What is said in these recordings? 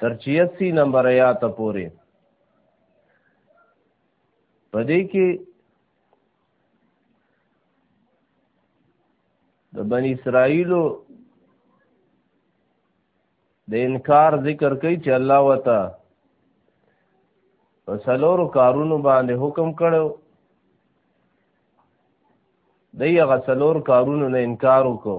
تر 86 نمبر آیات پورې پدې کې د بن اسرائیلو د انکار ذکر کوي چې الله وتا په سلورو کارونو باندې حکم کړو د یغه سلور کارونو نه انکار وکړو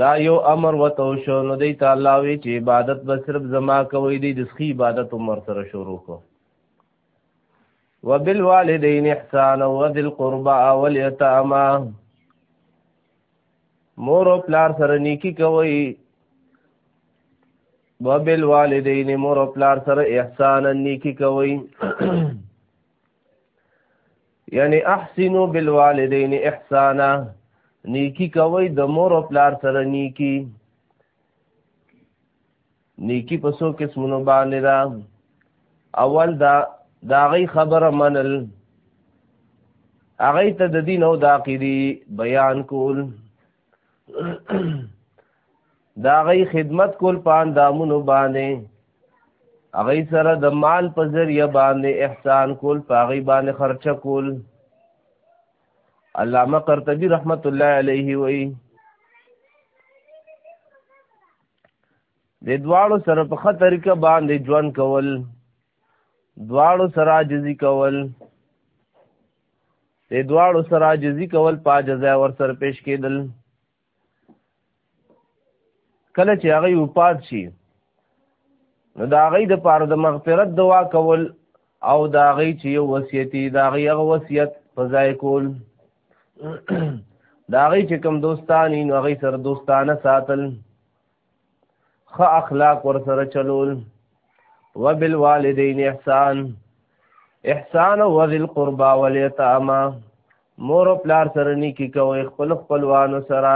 دا یو امر وته شو نو دی تعالی وی چې عبادت به صرف زما کوي دی د سخی عبادت عمر سره شروع کو وبالوالدین احسانا وذل قربا والیتاما مور او پلار سره نیکی کوي وبالوالدین مور او پلار سره احسانا نیکی کوي یعنی احسنو بالوالدین احسانا نیکی کوي د مور او پلار سره نیکی نیکی په څو قسمونو باندې دا اول دا دا غي خبره منل هغه ته د دین او د عقیدی بیان کول دا غي خدمت کول په اندامونو باندې هغه سره د مال په ذریعہ باندې احسان کول په هغه باندې خرچه کول علامه قرطبي رحمت الله علیه وی د دواړو سره په خطر کې باندې ژوند کول دواړو سره جزي کول د دواړو سره جزي کول پاجزه ور سر پیش کېدل کله چې هغه وفات شي نو دا غي د پاره د مغفرت دعا کول او دا غي چې یو وصیتي دا غي هغه وصیت په ځای کول دا غي چې کوم دوستانی نو غي سره دوستانه ساتل خ اخلاق ور سره چلول وبالوالدین احسان احسان او ذل قربا والیتاما مور او پلار سره نیکی کوي خپل خپلوانو سره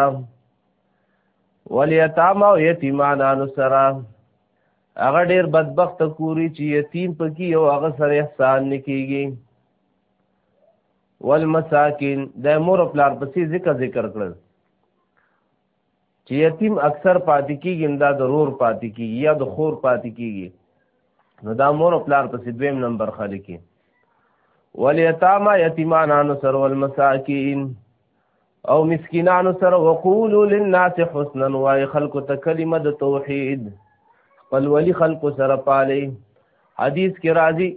والیتاما او یتیمانانو سره هغه ډیر بدبخت کوری چې یتیم پکې او هغه سره احسان نکېږي والمساکین د مور او پلار پسې ذکر ذکر کړل چې یتیم اکثر پاتې کیږي دا د رور پاتې کیږي یا د خور پاتې کیږي نو دا مور او پلار پسې دویم نمبر خلک ولیتاما یتیمانانو سر والمساکین او مسکینانو سر وقولو للناس حسنا وای خلق ته کلمه د توحید خپل ولی خلق سره پالي حدیث کې راځي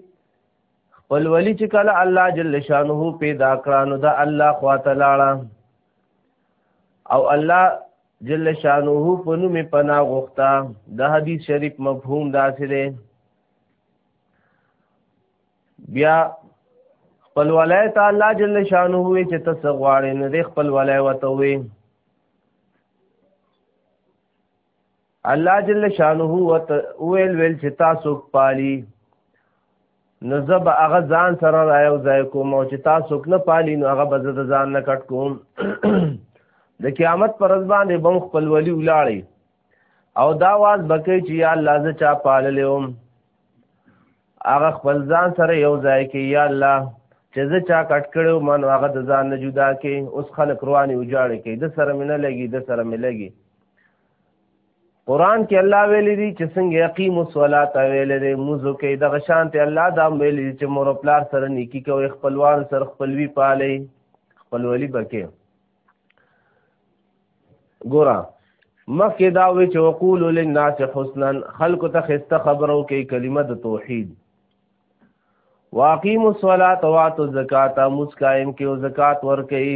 خپل ولی چې کله الله جل شانه پیدا کړانو دا الله خواته لاړه او الله جل شانه په نوم پناه غوښتا د حدیث شریف مفهوم داسې دی بیا خپل ولای ته الله جل شانه وي چې تاسو غواړئ نه خپل ولای وته وي الله جل شانه ویل ویل چې تاسو پالي نو زب هغه ځان سره رايو ځای کوم او چې تاسو نه پالي نو هغه بزد ځان نه کټ کوم د قیامت پر ورځ باندې بم خپل ولي ولاړی او دا واز بکې چې یا الله ز چا پاللوم هغه خپل ځان سره یو ځای کې یا الله چې زه چا کټ کړو من هغه د ځان نه جدا کې اوس خلک رواني وجاړي کې د سره مینه لګي د سره مې لګي قران کې الله ویل دي چې څنګه یقیم الصلات ویل دي موزو کې د غشان ته الله دا ویل دي چې مور پلار سره نیکی کوي خپلوان سره خپلوي پالي خپلولي بکې ګورا مخکې دا وی چې وقول للناس حسنا خلق ته خسته خبرو کې کلمه د توحید واقیم الصلات واتو زکات مسکائم کې او زکات ور کوي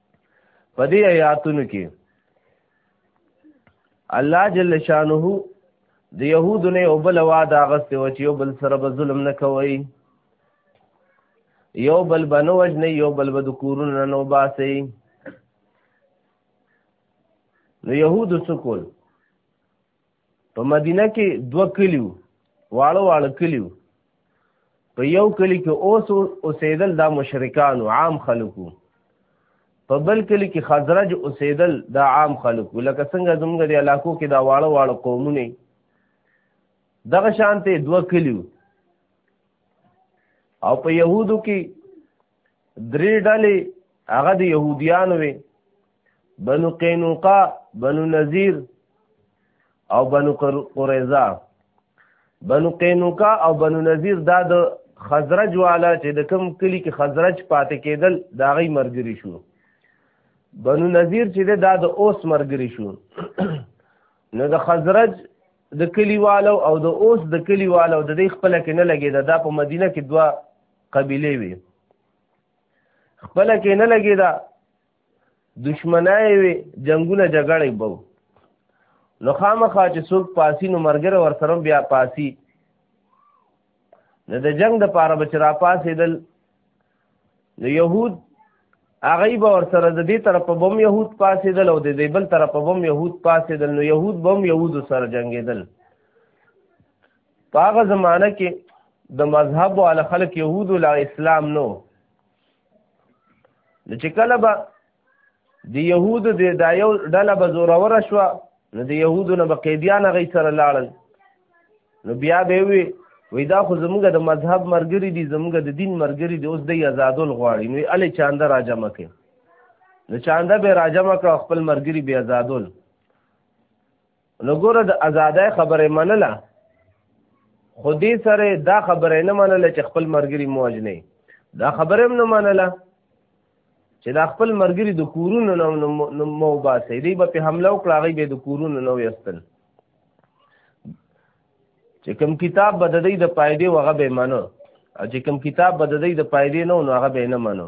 په دې آیاتونو کې الله جل شانه د يهودو نه او بل واده غسته و چې یو بل سره به ظلم نه کوي یو بل بنو وجنه یو بل به د کورونو نه وباسي نو يهودو سکول په مدینه کې دوه کلیو واړه واړه کلیو په یو کلی کې اوس اوسېدل دا مشرکانو عام خلکو په بل کلی کې خزرج اوسېدل دا عام خلکو لکه څنګه زموږ د علاقو کې دا واړه واړه قومونه دغه شانته دوه کلیو او په يهودو کې درې ډلې هغه د يهوديانو وي بنو قینوقا بنو نذیر او بنو قریظه بنو قینوقا او بنو نذیر دا د خزرج والا چې د کم کلی کې خزرج پاتې کېدل دا غي مرګري شو بنو نذیر چې دا د اوس مرګري شو نو د خزرج د کلیوالو او د اوس د کلیوالو د دې خپل کې نه لګیدا دا په مدینه کې دوا قبیله وي خپل کې نه لګي دا دشمنای وي جنگونه جګړې بو نو خامخا چې څوک پاسی نو مرګره ور سره بیا پاسی نه د جنگ د پاره بچ را پاسې دل نو يهود هغه به ور سره د دې طرف په بم يهود پاسې دل او د دې بل طرف په بم يهود پاسې دل نو يهود بم يهود سره جنگېدل په هغه زمانه کې د مذهب او علی خلق يهود لا اسلام نو د چې کله به د يهود د دایو ډله به زورور شو نو د يهودو نه به قیدیان غي سره لاړل نو بیا به وی وی دا خو زموږ د مذهب مرګري دي زموږ د دین مرګري دي اوس د آزادول غواړي نو الی چاند راجم کې نو چاند به راجم کړ خپل مرګري به آزادول نو ګوره د ازادۍ خبره منله خو دې سره دا خبره نه منله چې خپل مرګري موج نه دا خبره هم نه منله چې دا خپل مرګري د کورونو نه مو باسي دی به په حمله وکړه غي به د کورونو نه ويستل چې کوم کتاب به د دې د پایدې وغه به منو او چې کوم کتاب به د دې د پایدې نه نو هغه به نه منو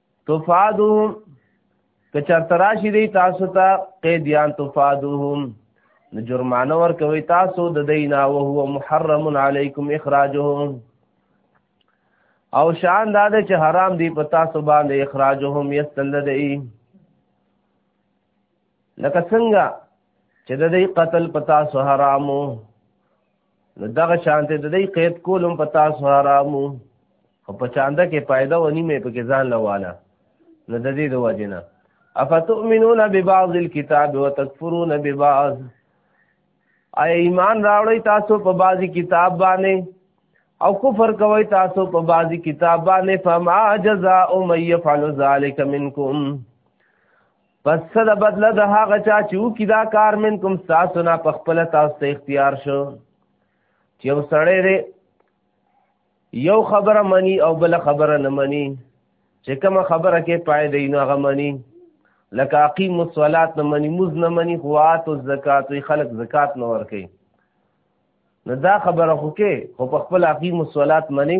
تفادهم که چرته راشي دی تاسو ته قیدیان تفادهم نو جرمانه ورکوي تاسو د دینا او هو محرم علیکم اخراجهم او شان دا ده چې حرام دی په تاسو باندې اخراجهم یستل دی لکه څنګه چې د دې قتل په تاسو حرامو نو دغه شانته د دې قید کولم په تاسو حرامو او په چانده کې پایده ونی مې په کې ځان لواله نو د دې د وجنه افتؤمنون ببعض الكتاب وتكفرون ببعض اي ایمان راوړی تاسو په بعضی کتاب باندې او کفر کوي تاسو په بعضی کتاب باندې فما جزاء من يفعل ذلك منكم پس څه د بدله د هغه چا چې وکړي دا کار من کوم ستاسو نه په خپله تاسو ته اختیار شو چې یو سړی دی یو خبره مني او بل خبره نه مني چې کومه خبره کې پای دی نو هغه مني لکه اقیم الصلات نه مني موز نه مني خوات او زکات وی خلق زکات نه ور کوي نو دا خبره خو کې خو په خپل اقیم الصلات مني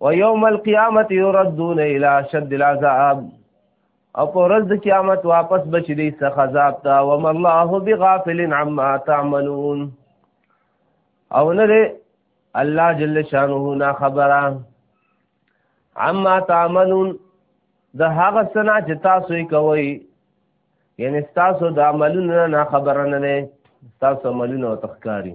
و یوم القیامت یردون الى شد العذاب او په ورځ د قیامت واپس بشي دي څخه عذاب ته وم الله بغافل عما تعملون او نه دی الله جل شانه نا خبره عما تعملون د هغه سنا چې تاسو یې کوئ یعنی تاسو د عملونو نه خبره نه نه تاسو عملونه تخکاری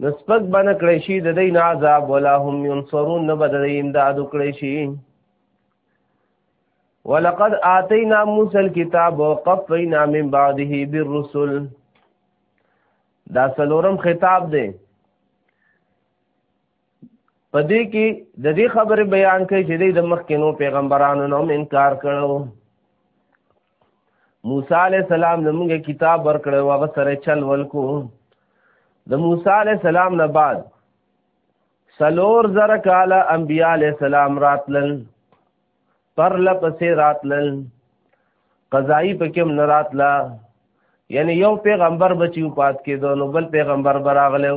نو سپک به نه کړی شي د دوی نه عذاب ولا هم ینصرون نه به د دوی امداد وکړی شي ولقد آتینا موسی الكتاب وقفینا من بعده بالرسل دا سلورم خطاب دی په دې کې د دې خبرې بیان کوي چې د مخکینو پیغمبرانو نوم انکار کړو موسی علی السلام زموږ کتاب ورکړ او هغه سره چل ولکو د موسی علی السلام نه بعد سلور زر کاله انبیاء علی السلام راتلل پر لپسې راتلل قضایی پکم نه راتلا یعنی یو پیغمبر بچیو پات کېدو نو بل پیغمبر براغلو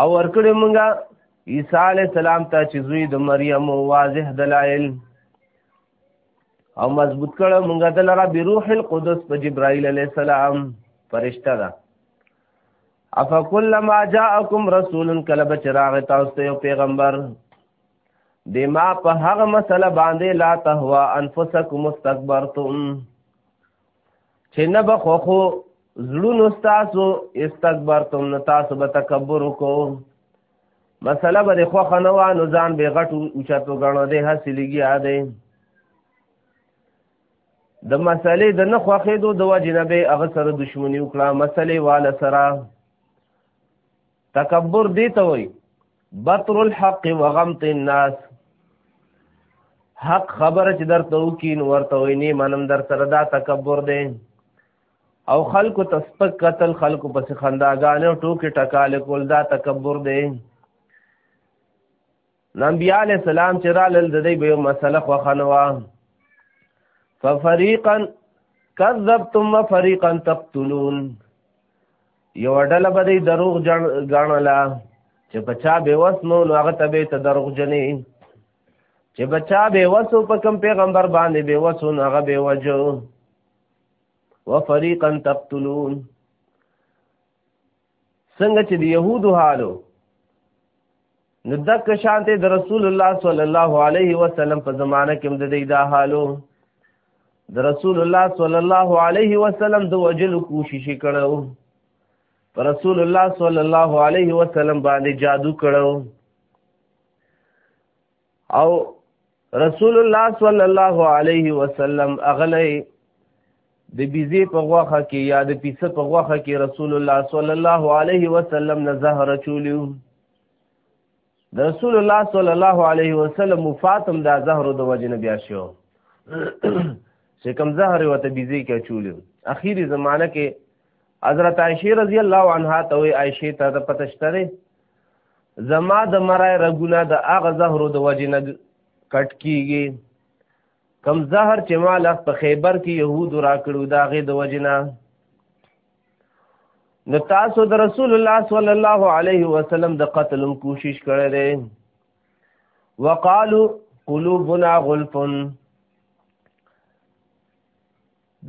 او ورکړې مونږه عیسی علی السلام ته چې زوی د مریم واضح دلایل او مضبوط کړه مونږه د لره به روح القدس په جبرائیل علی السلام فرشتہ ده افکلما جاءکم رسول کلب چراغ تاسو ته یو پیغمبر بما په هغه مسله باندې لا تهوا انفسکم استكبرتم چې نه به خو خو زړونو تاسو استکبرتم نو تاسو به تکبر وکړو مسله به د خوښه نه وه نو ځان بې غټ اوچتو ګڼو دی هسې لګیا دی د مسلې د نه خوښېدو د وجې نه به هغه سره دښمني وکړه مسلې واله سره تکبر دی ته وای بطر الحق وغمط الناس حق خبره چې درته وکین ورته وای نه منم در سره دا تکبر دی او خلکو تسپک قتل خلکو پس خنداګانې او ټوکې ټکاله کول دا تکبر دی نبی علی السلام چې را لل د دې به مسله خو خنوا ففريقا كذبتم وفريقا تقتلون یو ډله به دی دروغ جن غاڼلا چې بچا به وس نو هغه ته به ته دروغ جنې چې بچا به وسو په کوم پیغمبر باندې به وسو هغه به وجو وفريقا تقتلون څنګه چې د يهودو حالو نو دک شانته د رسول الله صلی الله علیه وسلم په زمانه کې د دې دا حالو د رسول الله صلی الله علیه وسلم د وجلو کوشش کړو پر رسول الله صلی الله علیه وسلم باندې جادو کړو او رسول الله صلی الله علیه وسلم اغلی د بیزی په غوخه کې یا د پیسه په غوخه کې رسول الله صلی الله علیه وسلم نه زهر چولیو د رسول الله صلی الله علیه وسلم مفاتم دا زهر د وجه نه بیا شو چې کم زهر وته بیزی کې چولیو اخیری زمانہ کې حضرت عائشه رضی الله عنها ته عائشه ته پتشتره زما د مرای رګونه د هغه زهرو د وجې نه کټ کیږي کم زهر چې ما لخ په خیبر کې یهود را کړو د هغې د وجې نه نو تاسو د رسول الله صلی الله علیه وسلم د قتل کوشش کړی دی وقالو قلوبنا غلفن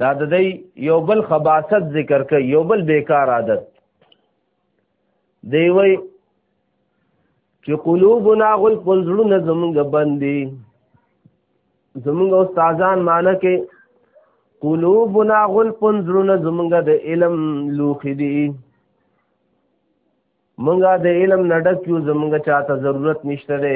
دا د دې یو بل خباست ذکر کوي یو بل بیکار عادت دی وای چې قلوبنا غل پنځړونه زمونږ بندي زمونږ استادان معنی کې قلوبنا غل پنځړونه زمونږ د علم لوخي دي مونږه د علم نډک یو زمونږ چاته ضرورت نشته دی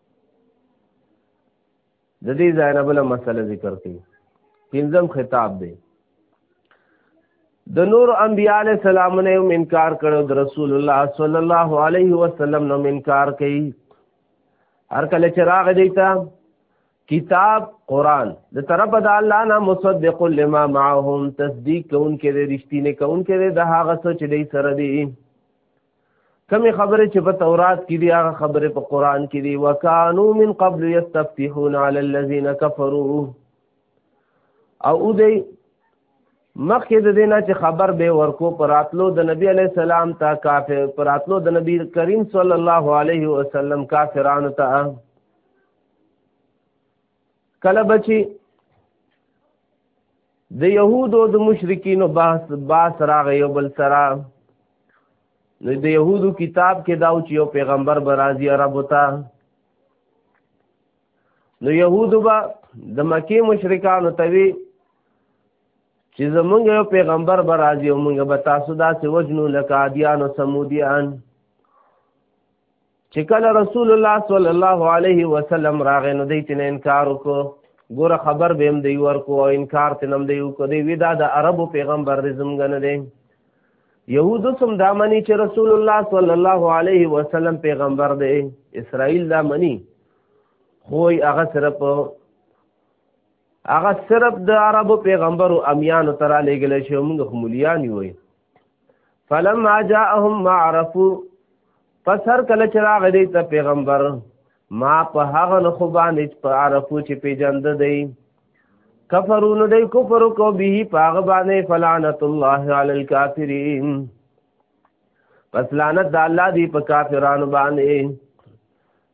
د دې ځای نه بله مسله ذکر کړي پنځم خطاب دی د نور انبیاء علیہ السلام نه هم انکار کړو د رسول الله صلی الله علیه وسلم نه انکار کړي هر کله چې راغ دی تا کتاب قران د طرف د الله نه مصدق لما معهم تصدیق کون کې د رښتینه کون کې د هغه څه چې دی سره دی کمی خبره چې په تورات کې دی هغه خبره په قران کې دی وکانو من قبل یستفتحون علی الذین کفروا او دوی مخکې د دینه چې خبر به ورکو پراتلو د نبی علی السلام ته کافر پراتلو د نبی کریم صلی الله علیه وسلم کافرانو ته کله بچی د يهودو د مشرکینو بحث باس راغی یو بل سره نو د يهودو کتاب کې داو چې یو پیغمبر برازي عرب وتا نو يهودو با د مکی مشرکانو توی چې زمونږ یو پیغمبر برازي او مونږ به تاسو داسې وجنو لکه عادیان او سمودیان چې کله رسول الله صلی الله علیه وسلم راغې نو دی تنه انکار وکړو ګوره خبر به هم دی ورکو او انکار تنم دی وکړو دی ودا د عربو پیغمبر دی زمګ نه دی یهود سم دا منی چې رسول الله صلی الله علیه وسلم پیغمبر دی اسرائیل دا منی خو هغه سره په هغه صرف د عربو پیغمبرو امیانو ترا لېږلی شي موږ خو ملیان یو فلما جاءهم ما عرفو پس هر کله چې راغی دی ته پیغمبر ما په هغه نه خو باندې په عرفو چې پیجند دی کفرون دی کفر کو به په هغه باندې فلعنت الله علی الکافرین پس لعنت د الله دی په کافرانو باندې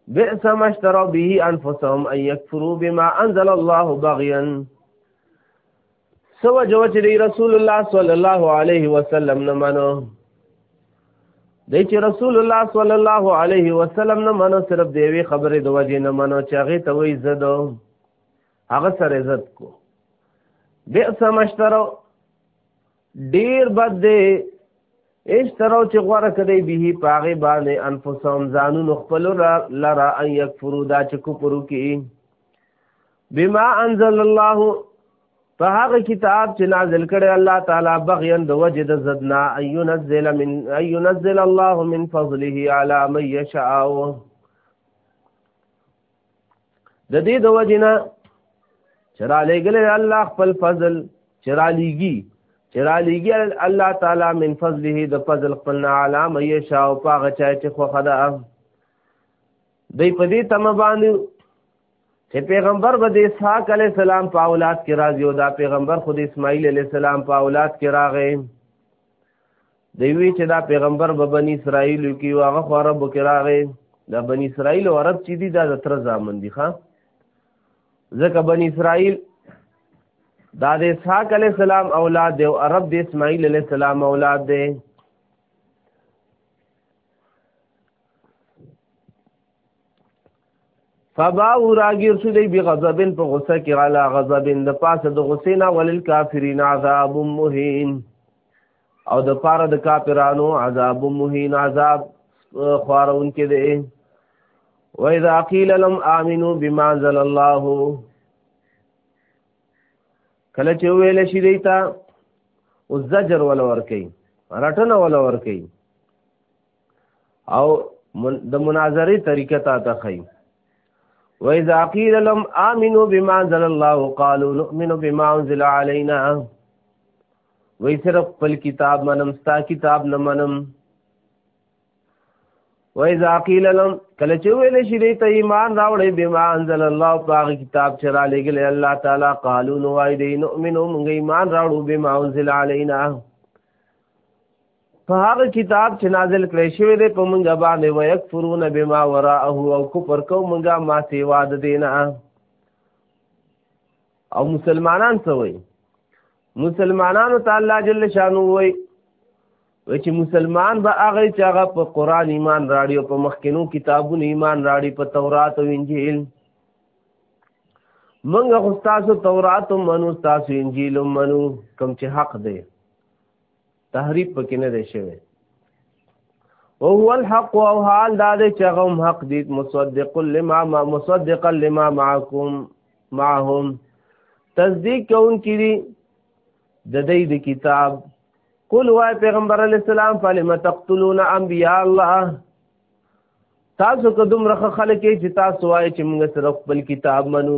بئس ما اشتروا به انفسهم ان يكفروا بما انزل الله بغيا سو جو چې دی رسول الله صلی الله علیه وسلم نه منو دی چې رسول الله صلی الله علیه وسلم نه منو صرف دی وی خبره د وجه نه منو چې هغه ته وی زدو هغه سره عزت کو بئس ما اشتروا ډیر بد دی ایش ترو چې غوړه کړي به پاغه باندې انفسهم ځانون خپل لرا ان یکفرو دا چې کفر وکي بما انزل الله په هغه کتاب چې نازل کړي الله تعالی بغیان د وجه د زدنا اينزل من اينزل الله من فضله على من يشاء د دې د وجنه چرا لګل الله خپل فضل چرا لګي چرا لګي الله تعالی من فضله د فضل خپل علامه یشا او پاغه چا چې خو خدا دی په دې تم باندې چې پیغمبر به د اسحاق علی السلام په اولاد کې راځي او دا پیغمبر خود اسماعیل علی السلام په اولاد کې راغی دی وی چې دا پیغمبر به بنی اسرائیل کې واغه خو عرب کې راغې دا بنی اسرائیل او عرب چې دي دا د تر ځامن دي ښا ځکه بنی اسرائیل دا د اسحاق علی السلام اولاد دی او عرب د اسماعیل علی السلام اولاد دی فبا راګیر شو دی بغضبن په غصه کې علا غضبن د پاسه د غصې نه ولل کافرین عذاب مهین او د پاره د کافرانو عذاب مهین عذاب خوارون کې دی و اذا قيل لهم امنوا بما انزل الله کله چې ویل شي دیتا او زجر ولا ور کوي رټنه ولا ور کوي او د مناظره طریقه تا ته خي و اذا قيل لهم امنوا بما انزل الله قالوا نؤمن بما انزل علينا وای صرف خپل کتاب منم ستا کتاب نه منم وای ذاقیل لم کله چې ویل شي دې ته ایمان راوړې به ما انزل الله پاک کتاب چې را لګل الله تعالی قالو نو وای دې نؤمنو موږ ایمان راوړو به ما انزل علینا په هغه کتاب چې نازل کړی شوی دی په موږ باندې ويکفرون بما وراءه او کفر کو موږ ما سیوا د دینه او مسلمانان څه وایي مسلمانانو ته الله جل شانو وایي و چې مسلمان به هغه چې هغه په قران ایمان راړي او په مخکینو کتابونو ایمان راړي په تورات او انجیل منګه خو تاسو تورات منو تاسو انجیل منو کوم چې حق دی تحریف پکې نه دی شوی او هو الحق او حال دا دی چې هغه حق دي مصدق لما ما مصدقا لما معكم معهم تصدیق کون کړي د دې د کتاب قل وای پیغمبر علی السلام فلم تقتلون انبیاء الله تاسو که دومره خلک چې تاسو وای چې موږ سره خپل کتاب منو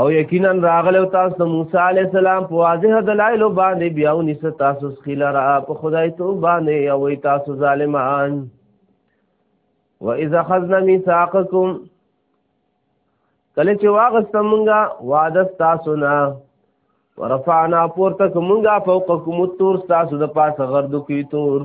او یقینا راغلو تاسو ته موسی علی السلام په واضح دلایل باندې بیا ونیس تاسو خیل را په خدای تو باندې او تاسو ظالمان و اذا خذنا ميثاقكم کله چې واغست مونږه وعده تاسو نه ورفعنا پورته کومګه فوقکم التور تاسو د پاسه غردو کی تور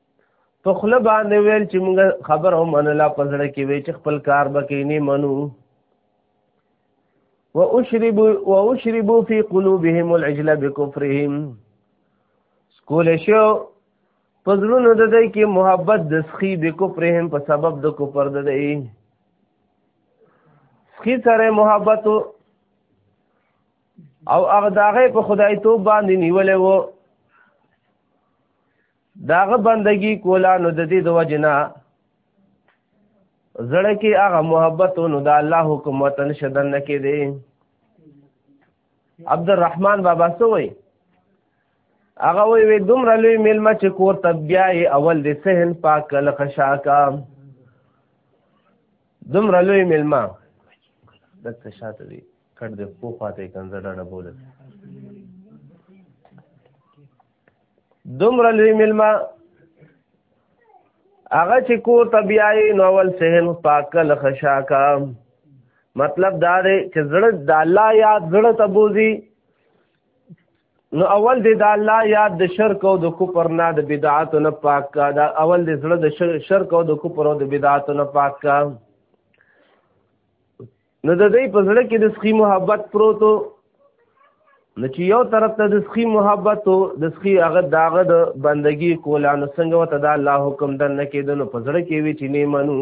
په خله باندې ویل چې موږ خبر هم ان لا پزړه کې وی چې خپل کار بکې نه منو واشرب واشرب في قلوبهم العجل بكفرهم سکول شو پزړونو د دې کې محبت د سخي بكفرهم په سبب د کفر د دې سخي سره محبت او هغه داغه په خدای توب باندې نیولې وو داغه بندگی کولا نو د دې د وجنا زړه کې هغه محبت نو د الله حکم وطن شدن نه کې دی عبدالرحمن بابا سوې هغه وی وی دومره لوی ملما چې کور ته بیا اول د سهن پاک کله خشاکا دومره لوی ملما دته شاته دی کړ دې په خواته کنځړه نه بوله دومره لوی ملما هغه چې کو طبيعي نو اول سهن پاکل خشاکا مطلب دا دی چې زړه د الله یاد زړه ته بوزي نو اول دی د الله یاد د شرک او د کفر نه د بدعات نه پاک کا دا اول دی زړه د شرک او د کفر او د بدعات نه پاک کا نو د دې په زړه کې د سخي محبت پروتو نو چې یو طرف ته د سخي محبت او د سخي هغه داغه د بندگی کولا نو څنګه وته دا الله حکم دن نه کېدل نو په زړه کې وی چې نه منو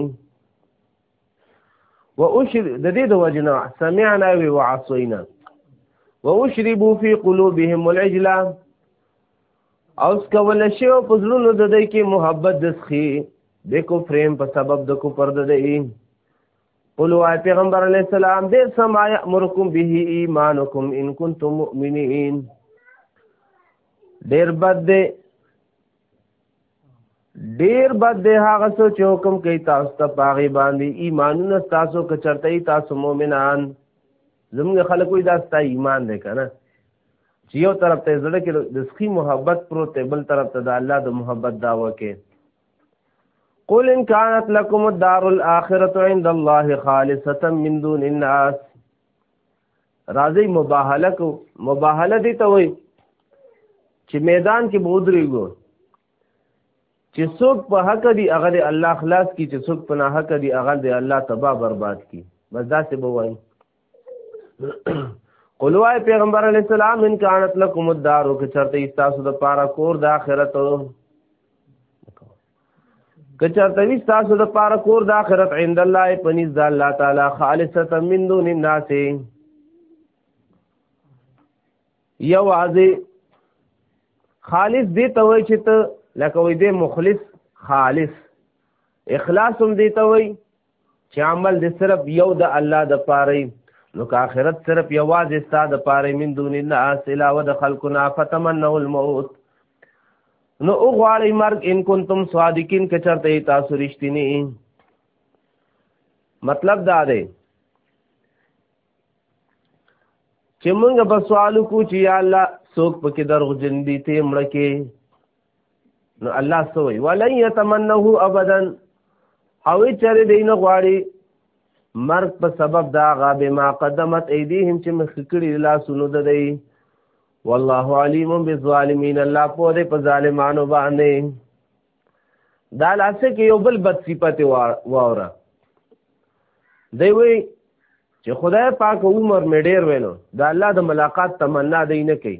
واشر د دې د وجنا سمعنا وی وعصینا واشربوا في قلوبهم العجل او سکول شی او پزړونو د دې کې محبت د سخي د کو فریم په سبب د کو پر د دې قلو آئے پیغمبر علیہ السلام دے سما یأمرکم به ایمانکم ان کنتم مؤمنین ډیر بد دی ډیر بد دی هغه څه چې حکم کوي تاسو ته پاغي باندې ایمانونه تاسو کچرته تاسو مؤمنان زموږ خلک وي دا ستا ایمان دی کنه چې یو طرف ته زړه کې د سخی محبت پروت بل طرف ته د الله د محبت داوا کې قل ان كانت لكم الدار الاخره عند الله خالصه من دون الناس راځي مباهله کو مباهله دي ته وي چې میدان کې بودريګو چې څوک په حق دي هغه دی الله خلاص کی چې څوک په نه حق دي هغه دی الله تبا برباد کی بس دا څه بوای قلوای پیغمبر علی السلام ان کانت لکم الدار که چرته تاسو د پاره کور د اخرت که چرته وی تاسو د پاره کور د اخرت عند الله پنځ د الله تعالی خالصتا من دون الناس یو ازي خالص دی ته وای چې ته لکه وې دې مخلص خالص اخلاص هم دی ته وای چې عمل دې صرف یو د الله د پاره نو که آخرت صرف یوازې ستا د پاره من دون الناس علاوه د خلقنا فتمنوا الموت نو او غواړی مرګ ان کنتم صادقین که چرته تاسو رښتینی مطلب دا دی چې موږ به سوال کو چې یا الله څوک پکې دروغجن دي ته مړ کې نو الله سوی ولن يتمنه ابدا او چرې دین غواړي مرګ په سبب دا غا به ما قدمت ايديهم چې مخ کړي لا سونو د دی والله عليم بالظالمين الله په دې په ظالمانو باندې دا لاسه کې یو بل بد صفت واوره دی وی چې خدای پاک عمر مې ډیر وینو دا الله د ملاقات تمنا دی نه کوي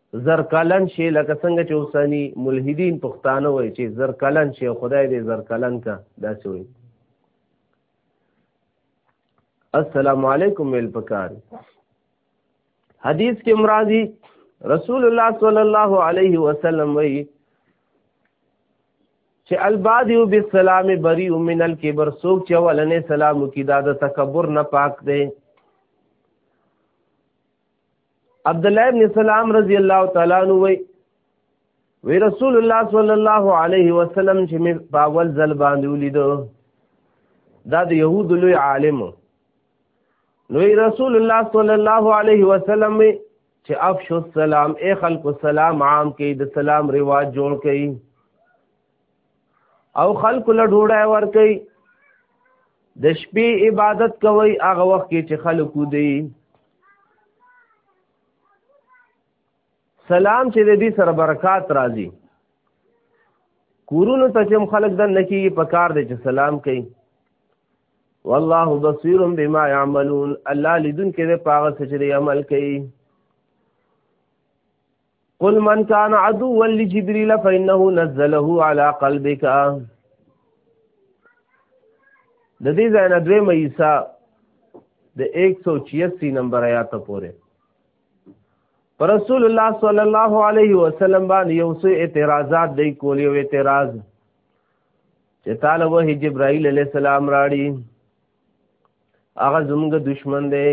زرکلن شي لکه څنګه چې اوسني ملحدین پښتانه وایي چې زرکلن شي خدای دې زرکلن کا داسې وایي السلام علیکم ویل پکار حدیث کې مرادي رسول الله صلی الله علیه وسلم وایي چې البادی بالسلام بری من الکبر سوک چې ولنې سلام کی دا د تکبر نه پاک دی عبد الله ابن سلام رضی الله تعالی عنہ وی وی رسول الله صلی الله علیه وسلم چې می پاول زل باندې ولید دا د يهود لوی عالم نو رسول الله صلی الله علیه وسلم چې افش السلام اے خلق السلام عام کې د سلام رواج جوړ کړي او خلق له ډوډۍ ور کوي د شپې عبادت کوي هغه وخت کې چې خلق دی سلام چې د دې سره برکات راځي کورونو ته چې خلک دن نکی په کار دی چې سلام کوي والله بصیر بما يعملون الله لذن کې په هغه څه چې عمل کوي قل من كان عدوا لجبريل فإنه نزله على قلبك د دې ځای نه دوی مېسا د 186 نمبر آیات پورې پر رسول الله صلی الله علیه وسلم باندې یو څه اعتراضات دی کولی او اعتراض چې تعالی وه جبرائیل علیہ السلام راړي هغه زموږ دشمن دی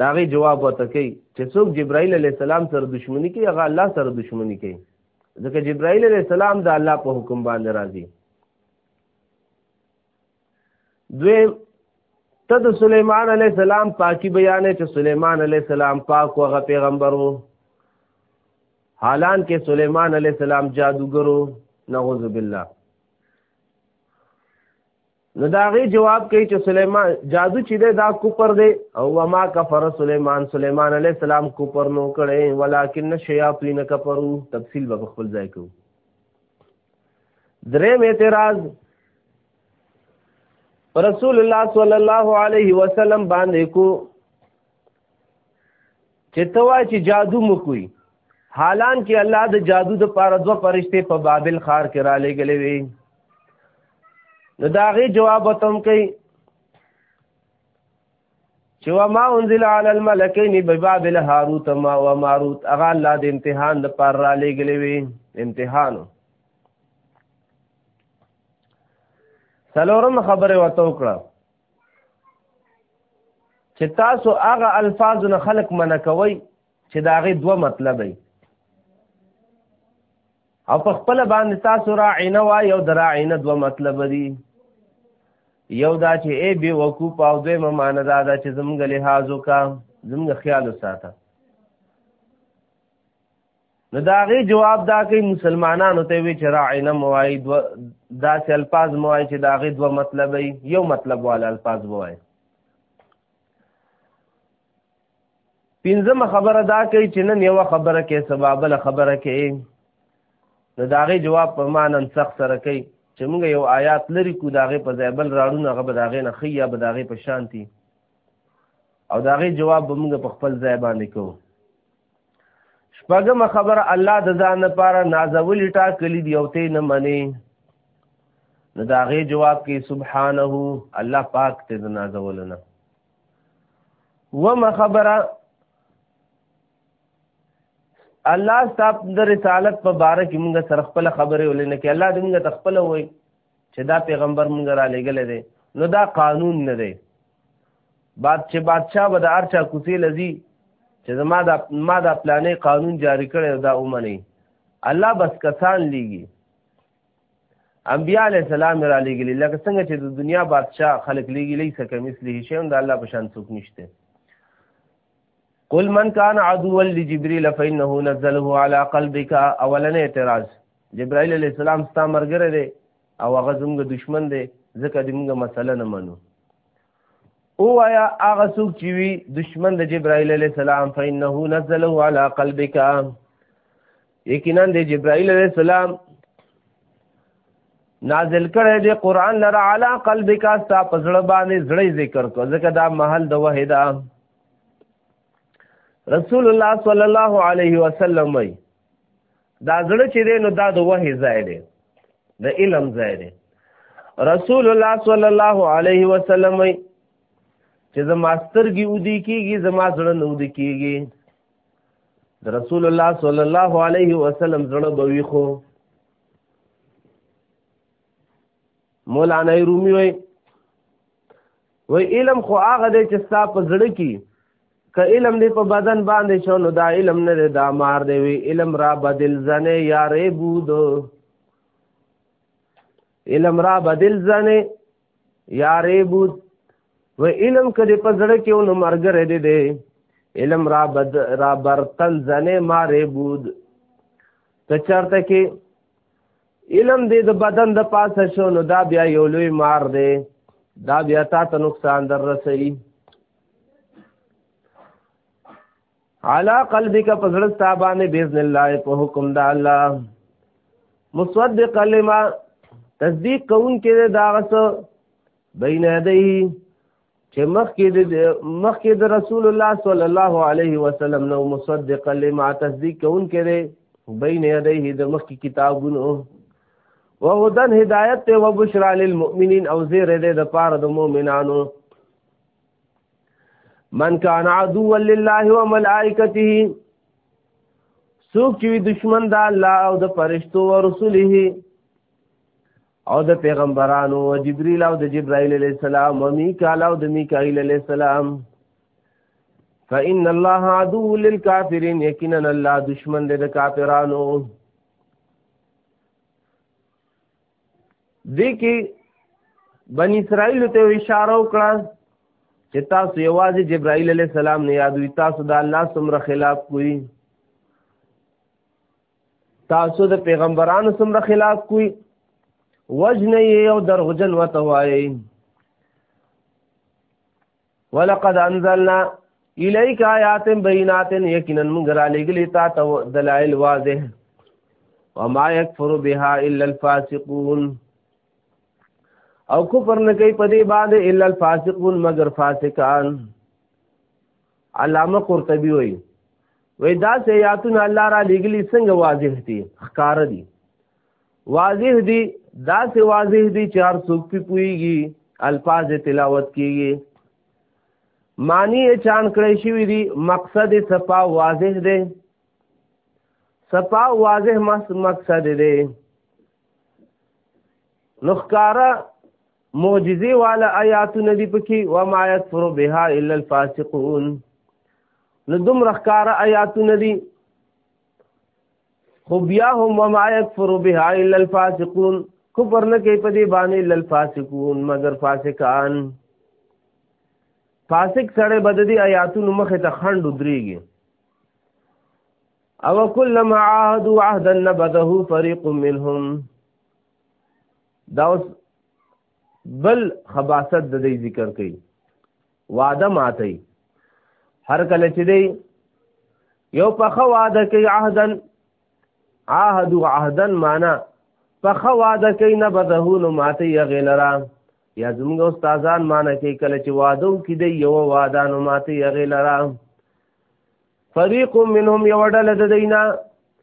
داغه جواب ورته کوي چې څوک جبرائیل علی السلام سره دښمنی کوي هغه الله سره دښمنی کوي ځکه جبرائیل علی السلام د الله په حکم باندې راځي دویم ته د سلیمان علی السلام پاکي بیانې چې سلیمان علی السلام پاک او هغه پیغمبر وو حالان کې سلیمان علی السلام جادوګرو نعوذ بالله نو دا غي جواب کوي چې سليمان جادو چې دی دا کوپر دی او وما کفر سليمان سليمان عليه السلام کوپر نو کړي ولکن شياطين کفرو تفصيل به خپل ځای کو درې اعتراض رسول الله صلی الله علیه وسلم باندې کو چې ته وای چې جادو مو کوي حالان کې الله د جادو د پاره دوه فرشته په بابل خار کې را لېګلې وي نو دا غي جواب وتم کوي چې وا ما انزل علی الملکین ببابل هاروت ما و ماروت اغه الله د امتحان د پاره را لېګلې وي امتحانو سلورم خبره وته وکړه چې تاسو هغه الفاظ نه خلق منع کوي چې دا غي دوه مطلب وي او په خپل باندې تاسو را عینه وا یو درا عینه دوه مطلب دي یو دا چې ای بي وقوف او دوی ممانه دا, دا چې زمګ لحاظو کا زمګ خیال وساته نو دا غي جواب دا کوي مسلمانانو ته وی چې راعي نه موای دو داسې الفاظ موای چې دا غي دوه مطلب یو مطلب والا الفاظ موای پنځمه خبره دا کوي چې نن یو خبره کې سبب له خبره کې نو دا غي جواب په مانن سخت سره کوي چې موږ یو آیات لري کو دا غي په ځای بل راړو نه غو دا غي نه خیا به دا غي په شانتي او دا غي جواب به موږ په خپل ځای باندې کوو شپږم خبر الله د ځان لپاره نازولی ټاکلی دی او ته نه منې نو دا غي جواب کې سبحانه الله پاک ته د نازولنه وما خبره الله ستاسو د رسالت په باره کې موږ سره خپل خبرې ولې نه کې الله دې موږ تخپل وایي چې دا پیغمبر مونږ را لېږلی دی نو دا قانون نه دی بعد چې بادشاه به د ارچا کوڅې لذي چې زما دا ما دا پلانې قانون جاری کړی دا اومني الله بس کسان لیږي انبیاء علیہ السلام را لګلی لکه څنګه چې د دنیا بادشاہ خلق لګی لیس کمثله شی هم د الله په شان څوک نشته قل من کان عدوا لجبريل فانه نزله على قلبك اولن اعتراض جبرائیل علیه السلام ستا مرګره دی او هغه زموږ دشمن دی ځکه د موږ مسله نه منو او آیا هغه څوک چې وي دشمن د جبرائیل علیه السلام فإنه نزله على قلبك یقینا د جبرائیل علیه السلام نازل کړی دی قران لره علی قلبک استا پزړه باندې زړی ذکر کو ځکه دا محل د وحیدا رسول الله صلی الله علیه وسلم وی دا زړه چې دی نو دا د وحی ځای دی د علم ځای دی رسول الله صلی الله علیه وسلم وی چې زما سترګې ودی کیږي زما زړه نه ودی کیږي د رسول الله صلی الله علیه وسلم زړه به وی خو مولانا رومي وای وای علم خو هغه دی چې ستا په زړه کې که علم دی په بدن باندې شو نو دا علم نه دی دا مار دی وی علم را بدل زنه یارې بود علم را بدل زنه یارې بود و علم کدی په زړه کې نو مرګره دی دی علم را بد را برتل زنه مارې بود ته چرته کې علم دې د بدن د پاسه شو نو دا بیا یو لوی مار دی دا بیا تا ته نقصان در رسي علا قلبک پزړ صاحبانه باذن الله په حکم د الله مصدق لما تصدیق کون کې دا غس بین یدی چې مخکې د مخکې د رسول الله صلی الله علیه وسلم نو مصدق لما تصدیق کون کړي بین یدیه د مخکې کتابونو وهدن هدایت ته وبشرا للمؤمنین او زیر دې د پاره د مؤمنانو من کان عدو لله وملائکته سوک چې دشمن د الله او د فرشتو او رسوله او د پیغمبرانو او جبرئیل او د جبرائیل علیہ السلام او میکائیل او د میکائیل علیہ السلام فإن الله عدو للكافرين یقینا الله دشمن دې د کافرانو دې کې بن اسرائیل ته اشاره وکړه چې تاسو یوازې جبرائیل علیہ السلام نه یادوي تاسو د الله سمره خلاف کوئ تاسو د پیغمبرانو سره خلاف کوي وجنه یو درغجن وته وایي ولقد انزلنا الیک آیات بینات یقینا موږ را لګلی تا ته دلائل واضح وما یکفر بها الا الفاسقون او کفر نه کوي په دې باندې الا الفاسقون مگر فاسقان علامه قرطبي وایي وې دا سه یاتون الله را لګلی څنګه واضح دي ښکار دي واضح دي دا سه واضح دي چار څوک پی پويږي الفاظ تلاوت کیږي معنی چان کړی شوی دي مقصد صفا واضح دي صفا واضح مقصد دي نخکارا معجزه والا آیاتونه دی پکې و ما یکفر بها الا الفاسقون نو دوم رخکار آیاتونه دی خو بیا هم و ما یکفر بها الا الفاسقون کفر نه کوي په دې باندې الا الفاسقون مگر فاسقان فاسق سره بد دي آیاتونو مخه ته خند دريږي او کلم عهد عهدا نبذه فريق منهم دا اوس بل خباست د دې ذکر کوي وعده ماتي هر کله چې دی یو په خو وعده کوي عهدن عهد او عهدن معنا په خو وعده کوي نه بدهونو ماتي غلرا یا زموږ استادان معنا کوي کله چې وعده کوي دی یو وعده نو ماتي غلرا فريق منهم یو ډله د دینه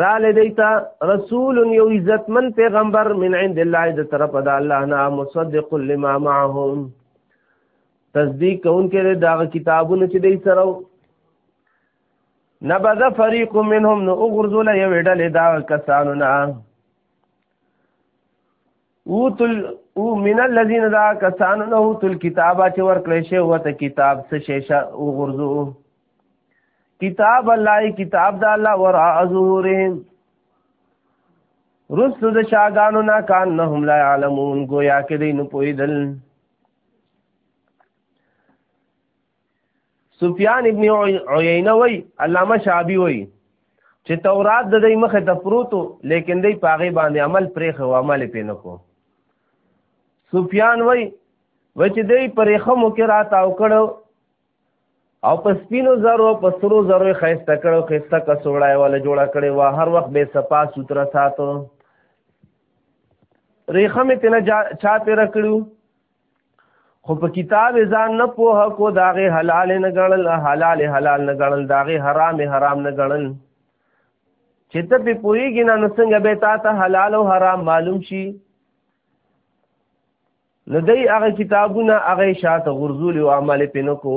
را لدیتا رسول یو عزتمن پیغمبر من عند الله د طرف د الله نه مصدق لما معهم تصدیق کوونکې دا کتابونه چې دی سره نبذ فريق منهم نو اغرزل یو ډلې دا کسانو نه اوتل او من الذين دا کسانو نو تل کتابه چې ورکړې شی وته کتاب څه شیشه او غرزو کتاب الله کتاب د الله ورا ازورهم رست د شاګانو نا کان نه هم لا علمون گویا کې دین پویدل سفیان ابن عیینه وی علامه شعبی وی چې تورات د دې مخه ته پروتو لیکن دې پاغه باندې عمل پرې خو عمل پې نکو سفیان وی و چې دې پرې خمو کې را تاو کړو او په سپینو زرو په سرو زرو خيسته کړو خيسته کسوړای ولا جوړه کړي وا هر وخت به صفا سوتره ساتو ریخه مې تنه چا پیر کړو خو په کتاب ځان نه پوه کو داغه حلال نه غړل حلال حلال نه غړل داغه حرام حرام نه غړل چې ته په پوېږي نه نو څنګه به تا ته حلال او حرام معلوم شي نو دای هغه کتابونه هغه شاته غرزول او عمل پینو کو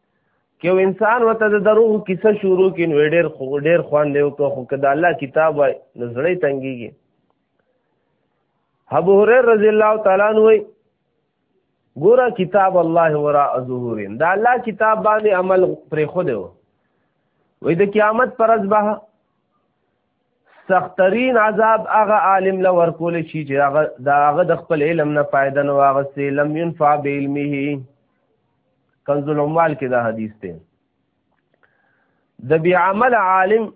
کې انسان وته د درو کیسه شروع کین وی ډیر خو ډیر خوان دی او خو کدا الله کتاب وای نزړې تنګيږي ابو هريره رضی الله تعالی عنہ وی ګوره کتاب الله ورا ظهورین دا الله کتاب باندې عمل پر خو دی وی د قیامت پرځ به سخترین عذاب هغه عالم له ورکول شي چې هغه دا هغه د خپل علم نه فائدہ نه واغستې لم ينفع بعلمه کنز العمال کې دا حدیث دی د بی عمل عالم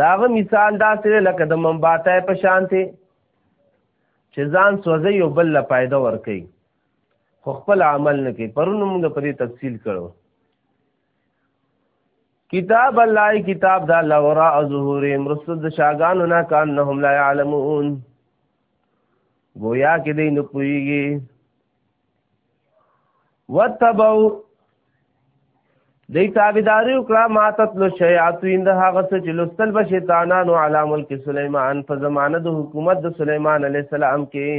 داغه مثال دا سره لکه د منباتای په شان دی چې ځان سوځي او بل له پایده ور کوي خو خپل عمل نه کوي پرون موږ په دې تفصیل کړو کتاب الله کتاب دا لورا ظهور مرصد شاګانو نه کان نه هم لا علمون گویا کې دې نه پويږي وتبو دی تابیداری وکړه ماتت لو شیاطین د هغه څه چې لستل به شیطانانو علی ملک سلیمان په زمانه د حکومت د سلیمان علی السلام کې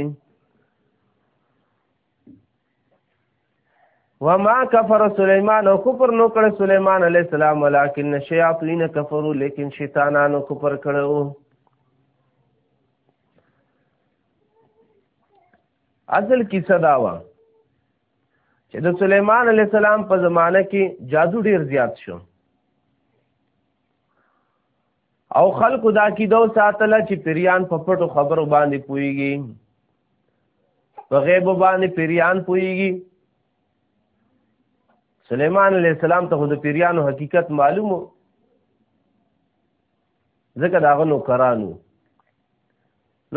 وما کفر سلیمان او کفر نو کړ سلیمان علی السلام ولکن شیاطین کفروا لیکن شیطانانو کفر کړو اصل کیسه دا و چې د سليمان عليه السلام په زمانه کې جادو ډیر زیات شو او خلکو دا کیدو ساتله چې پیریان په پټو خبرو باندې پويږي په غیب باندې پیریان پويږي سليمان عليه السلام ته د پیریانو حقیقت معلومو ځکه داغه نو کرانو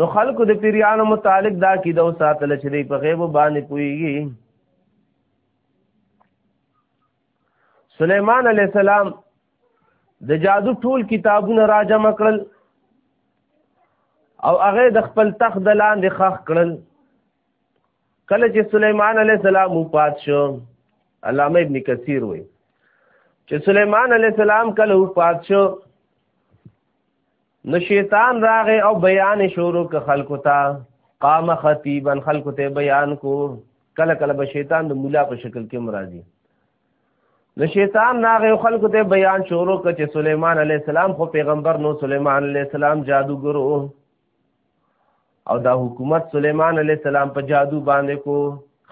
نو خلق د پیریانو متعلق دا کی دو ساتل چې دی په غیب باندې پویږي سلیمان علی السلام د جادو ټول کتابونه راجم کړل او هغه د خپل تخت د لاندې خخ کړل کله چې سلیمان علی السلام وفات شو علامه ابن کثیر وایي چې سلیمان علی السلام کله وفات شو نو شیطان راغې او بیان شروع ک خلکو ته قام خطیبا خلکو ته بیان کو کله کله به شیطان د مولا په شکل کې مرادي نو شیطان راغې خلکو ته بیان شروع ک چې سليمان عليه السلام خو پیغمبر نو سليمان عليه السلام جادوګر او دا حکومت سليمان عليه السلام په جادو باندې کو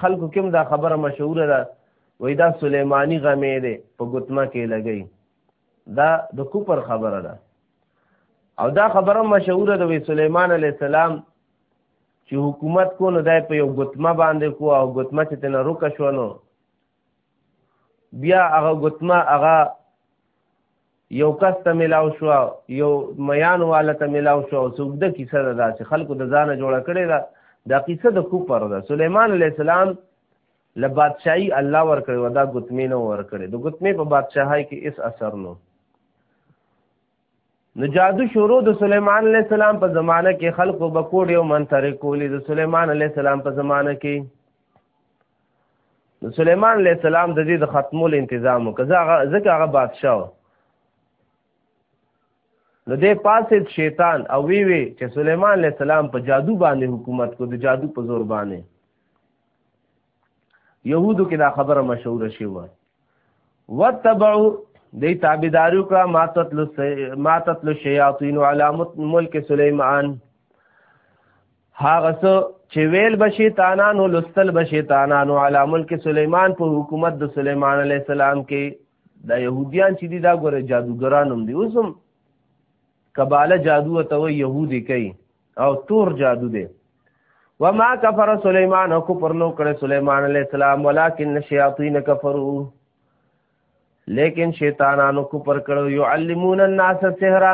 خلکو کوم دا خبره مشهوره ده وای دا سليماني غمې ده په ګوتما کې لګی دا د کوپر خبره ده او دا خبره مشهوره ده وی سليمان عليه السلام چې حکومت کو نو دای په یو ګتمه باندې کو او ګتمه چې تنه روک شو نو بیا هغه ګتمه هغه یو کس ته ملاو شو یو میان والا ته ملاو شو او څوک د کیسه ده چې خلکو د ځانه جوړه کړي ده دا قصه د کوپر ده سليمان عليه السلام له بادشاہي الله ورکړي و دا ګوتمې نه ورکړي د ګوتمې په بادشاهۍ کې اس اثر نو نو جادو شروع د سلیمان علیه السلام په زمانه کې خلکو به کوډې او منترې کولې د سلیمان علیه السلام په زمانه کې د سلیمان علیه السلام د دې د ختمولو انتظام وکړ ځکه هغه بادشاه و نو دې پاسید شیطان او وی وی چې سلیمان علیه السلام په جادو باندې حکومت کو د جادو په زور باندې يهودو کې دا خبره مشهوره شي و وتبعوا دی تابعداري وکړه ما تتل ما تتل شیاطین علی ملک سلیمان هغه څه چې ویل بشي تانانو لستل بشي تانانو علی ملک سلیمان په حکومت د سلیمان علی السلام کې دا يهوديان چې دي دا ګوره جادوګران هم دي اوس هم کباله جادو ته وي يهودي کوي او تور جادو دی وما کفر سليمان او کفر نو کړ سليمان عليه السلام ولكن الشياطين كفروا لیکن شیطانانو کفر کړو يعلمون الناس السحر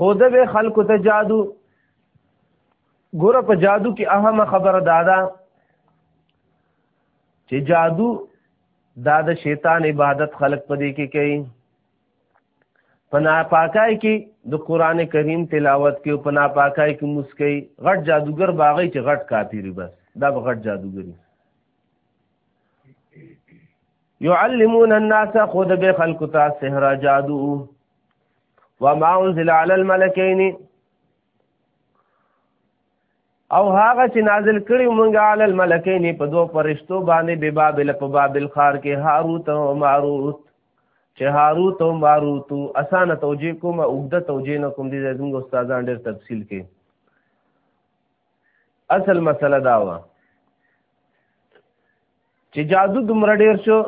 خود به خلق ته جادو ګور په جادو کې اهمه خبر دادا چې جادو دا د شیطان عبادت خلق پدې کې کوي په ناپاکای کې د قران کریم تلاوت کې او په ناپاکای کې مسکی غټ جادوګر باغی چې غټ کافری بس دا به غټ جادوګری يعلمون الناس خود به خلق تا سحر جادو وما انزل على الملكين او هغه چې نازل کړي مونږه علی الملکین په دوه فرشتو باندې به بابل په بابل خار کې هاروت او ماروت چې هاروت او ماروت اسانه توجیه کوم او د توجیه نه کوم دي زموږ استادان ډېر تفصیل کې اصل مسله دا و چې جادو دومره ډېر شو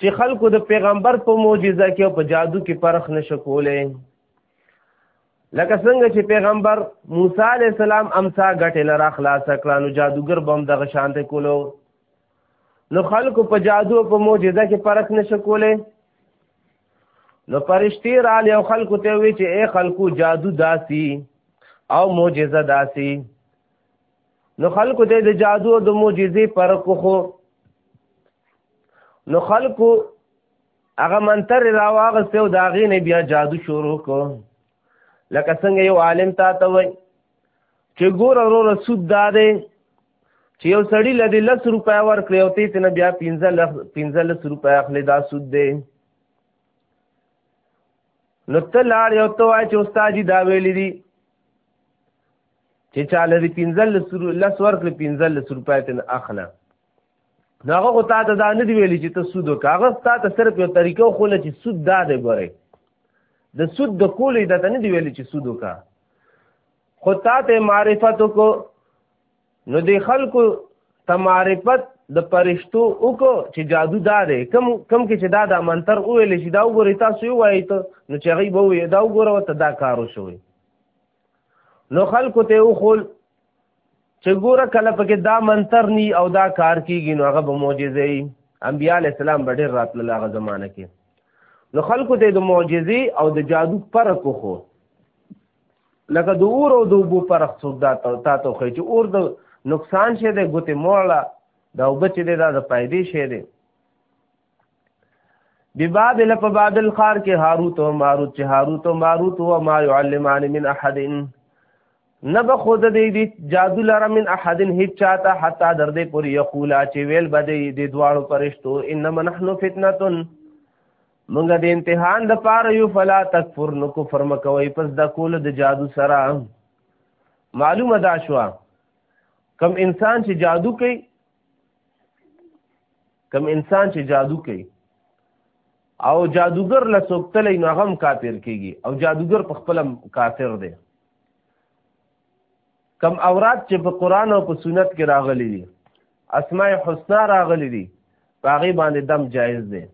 چې خلکو د پیغمبر په معجزه کې او په جادو کې پرخ نشو کولای لکه څنګه چې پیغمبر موسی علی السلام امسا غټه لرا خلاص کړه نو جادوګر بم دغه شانته کولو نو خلکو په جادو په معجزه کې فرق نشو کولی نو پرشتي را لیو خلکو ته وی چې اے خلکو جادو داسي او معجزه داسي نو خلکو ته د جادو او د معجزې فرق خو نو خلکو هغه منتر راواغسته او داغې نه بیا جادو شروع کو لکه څنګه یو عالم تا ته وای چې ګور ورور سود دادې چې یو سړی لدی لس روپیا ورکړي او تی نه بیا پنځه لس پنځه لس روپیا اخلي دا سود دی نو ته لاړ یو ته وای چې استاد جی دا ویلی دي چې چاله دې پنځه لس لس ورکړي پنځه لس روپیا ته اخله نو هغه خو تا ته دا نه دی ویلی چې ته سود وکړه هغه تا ته صرف یو طریقه وښوله چې سود دا دی ګورې د سود د کولې دا ته نه دی ویلی چې سود وکړه خو تا ته معرفت وکړو نو د خلکو ته معرفت د پرشتو وکړو چې جادو دا دی کم کم کې چې دا د منتر وویل شي دا وګورئ تاسو یې وایي ته نو چې هغوی به ووایي دا وګوره ورته دا کار وشوی نو خلکو ته وخول چې ګوره کله پکې دا منتر نی او دا کار کیږي نو هغه به معجزه ای انبیاء علی السلام به ډېر راتلل هغه زمانه کې نو خلکو ته د معجزې او د جادو فرق وخو لکه د اور او د اوبو فرق څوک دا تا ته خو چې اور د نقصان شه دی ګوتې موړه دا وبچې دی دا د فائدې شه دی دی بابل په بابل خار کې هاروت او ماروت چې هاروت او ماروت هو ما يعلمان من احد نه به خود دی دی جادو لره من احد هیڅ چاته حتا در دې پورې یقولا چې ویل بده دی دواړو پرشتو انما نحن فتنه مونږ د امتحان د پاره یو فلا تکفر نو کفر مکوي پس د کول د جادو سره معلومه دا شو کم انسان چې جادو کوي کم انسان چې جادو کوي او جادوګر له سوکتلې نو هم کافر کیږي او جادوګر په خپل کافر دی کم اورات چې په قران او په سنت کې راغلي دي اسماء الحسنا راغلي دي باغې باندې دم جایز دی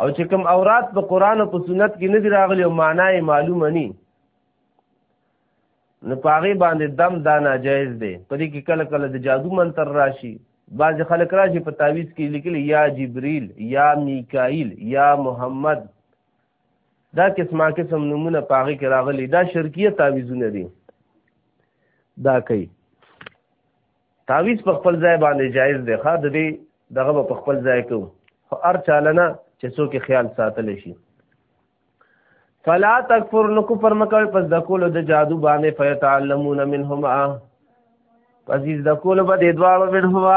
او چې کم اورات په قران او په سنت کې نه دي راغلي او معنی معلومه نه نو په هغې باندې دم دا ناجایز دی په دې کې کله کله د جادو منتر راشي بعض خلک راشي په تعویز کې لیکلي یا جبریل یا میکائیل یا محمد دا قسمه قسم نمونه په هغې کې راغلي دا شرکیه تعویزونه دي دا کوي تعویز په خپل ځای باندې جایز دی ښه د دې دغه په خپل ځای کوو خو هر چالنه چې څوک خیال ساتلی شي فلا تکفر نو کفر مکوئ پس د کولو د جادو باندې فیتعلمون منهما پس د کولو به د دواړو منهما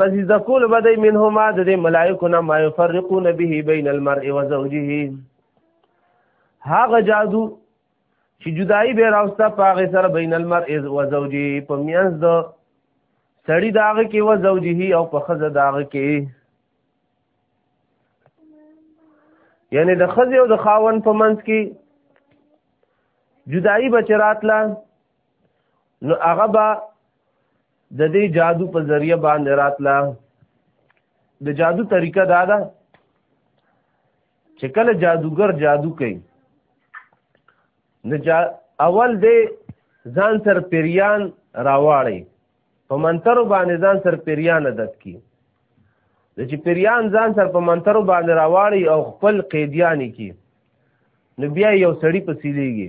پس د کولو به د منهما د ملائکو نه ما یفرقون به بین المرء و زوجه هغه جادو چې جدائی به راوسته پاغه سره بین المرء و زوجه په میانس د سړی داغه کې و زوجه او په خزه داغه کې یعنی د خزی او د خاون په منځ کې جدائی بچرات لا نو هغه با د دې جادو په ذریعہ باندې راتلا د جادو طریقه دا ده چې کله جادوګر جادو کوي نو جا اول دې ځان سر پیریان راواړي په منتر باندې ځان سر پیریان عادت کی د چې پیریان ځان سر په منتر باندې راواړي او خپل قیدیان کی نو بیا یو سړی په سیلیږي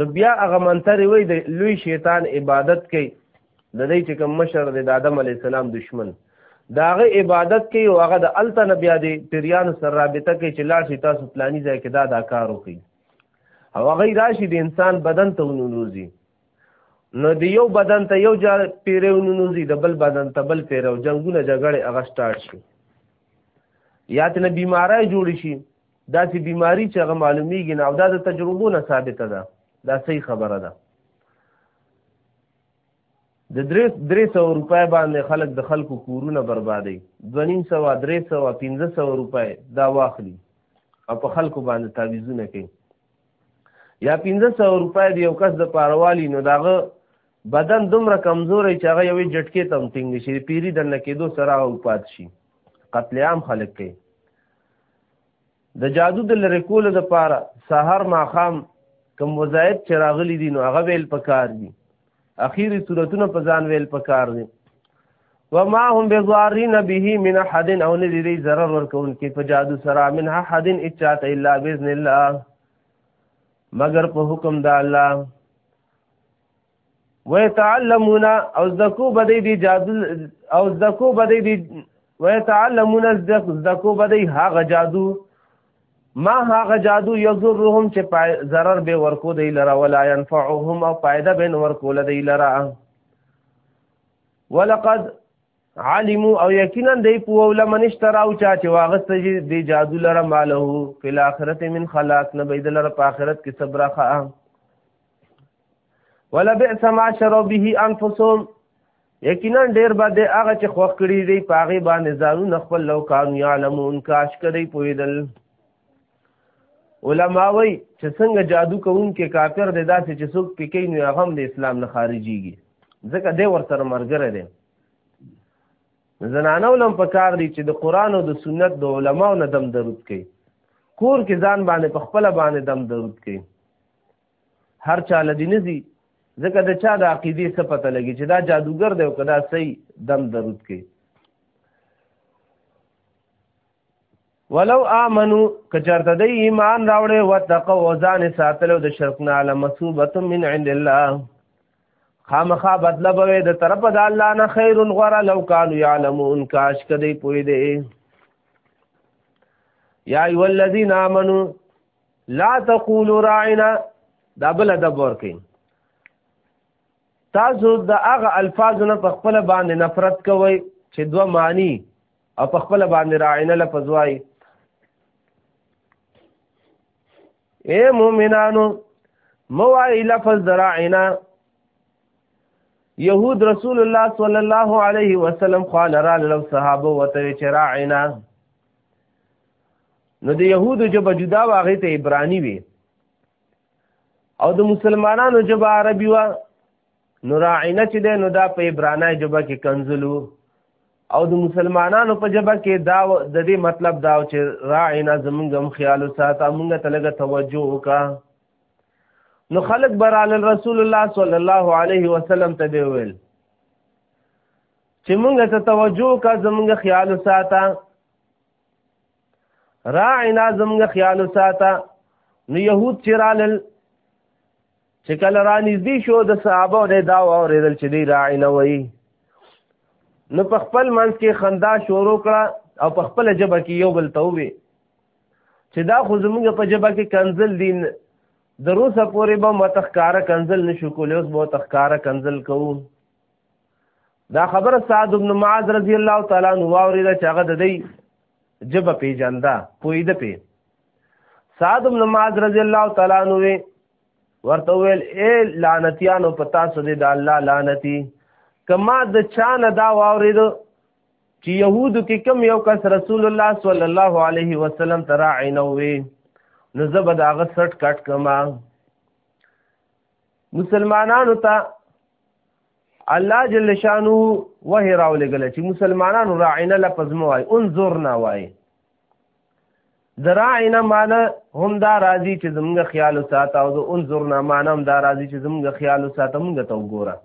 نو بیا هغه منتر وي د لوی شیطان عبادت کوي د دې چې کوم مشر د آدم علی السلام دشمن داغه عبادت کوي او هغه د الته نه بیا دی پیریان سره رابطه کوي چې لاړ شي تاسو پلاني ځای کې دا دا کار وکړي او هغه راشي د انسان بدن ته ونوزي نو د یو بدن ته یو جار پیرو نوزي د بل بدن ته بل پیرو جنگونه جګړه هغه سٹارټ شي یا تنه بیماری جوړ شي دا چې بیماری چې هغه معلومیږي نه او دا د تجربو نه ثابته ده دا صحیح خبره ده د درې درې سو روپۍ باندې خلک د خلکو کورونه بربادي دوه نیم سو درې سو پنځه سو روپۍ دا واخلي او په خلکو باندې تعویزونه کوي یا 1500 روپۍ دی یو کس د پاروالی نو داغه بدن دومره کمزورې چې هغه یوې جټکې تم ټینګ شي پیری د نکیدو سره او پات شي قتل عام خلک کوي د جادو د لری کولو د پاره سحر ماخام کم وظایف چې راغلي دي نو هغه ویل پکار دي اخیری صورتونه په ځان ویل پکار دي وما هم بضارین به من احد او نه دي ضرر ورکون کې په جادو سره من احد اچات الا باذن الله مگر په حکم د الله ويتعلمون او ذکو بدی دی جادو او ذکو بدی دی ويتعلمون ذکو بدی هغه جادو ما هغه جادو یضرهم چې ضرر به ورکو دی لره ولا ينفعهم او فائدہ به ورکو لدی لره ولقد علموا او یقینا دی په ول من اشتراو چا چې واغست چې دی جادو لره مالو په الاخرت من خلاق نه بيد لره په اخرت کې صبر خا ولا بئس ما شروا به انفسهم یقینا ډیر به د هغه چې خوښ کړي دی په هغې باندې ځانونه خپل لو کانو یعلمون کاش که دی پوهېدل علما وی چې څنګه جادو کوونکې کافر دی داسې چې څوک پکې نو هغه هم د اسلام نه خارجېږي ځکه دی ورسره ملګری دی زنانه ولم په کار دي چې د قرآن او د سنت د علماو نه دم درود کوي کور کې ځان باندې په خپله باندې دم درود کوي هر چا لدی نزی ځکه د چا د عقیدې څه پته لګي چې دا جادوګر دی او که دا صحیح دم درود کوي ولو آمنو کچرته دی ایمان راوړې و تقو او ځان ساتلو د شرک نه علی مصوبه من عند الله خامخا بدله به د طرف د الله نه خیر غره لو کانوا یعلمون کاش کدی پوی دی یا ایو الذین آمنو لا تقولوا راعنا دا بل ادب ورکي تاسو د هغه الفاظو نه په خپل باندې نفرت کوئ چې دوه معنی او په خپل باندې راعینه لفظ وای اے مومنانو موای لفظ دراعینه یهود رسول الله صلی الله علیه وسلم قال را لو صحابه وته چې راعینه نو د يهودو جبه جدا واغې ته عبراني وي او د مسلمانانو جبه عربي وا نو راعینه چې ده نو دا په عبرانه جبه کې کنزلو او د مسلمانانو په جبه کې دا د دې مطلب دا چې راعینه زمونږ هم خیال ساته مونږ ته لګه توجه وکا نو خلق برال رسول الله صلی الله علیه وسلم ته ویل چې مونږ ته توجه کا زمونږ خیال ساته راعنا زمونږ خیال ساته نو يهود چې رالل چې کله را نږدې شو د صحابه د دا اورېدل چې دی راعنا وایي نو په خپل منځ کې خندا شروع کړه او په خپل جبه کې یو بل ته ووي چې دا خو زمونږ په جبه کې کنزل دین د روسه پورې به متخکاره کنزل نشو کولی اوس به تخکاره کنزل کوو دا خبره سعد بن معاذ رضی الله تعالی عنہ واوریده چې هغه د دې جب پیجندا پویده پی سعد بن معاذ رضی الله تعالی عنہ ورته ویل اے لعنتیانو پتا سو دې د الله لعنتی کما د چانه دا واوریده چې يهودو کې کم یو کس رسول الله صلی الله علیه وسلم ترا عینوي نو زبد هغه سټ کټ کما مسلمانانو ته الله جل شانو وه راولګل چې مسلمانانو راعینه لفظ مو وای انظرنا وای دراعینه معنی هم دا راځي چې زموږ خیال ساته او د انظرنا معنی هم دا راځي چې زموږ خیال ساته موږ ته وګوره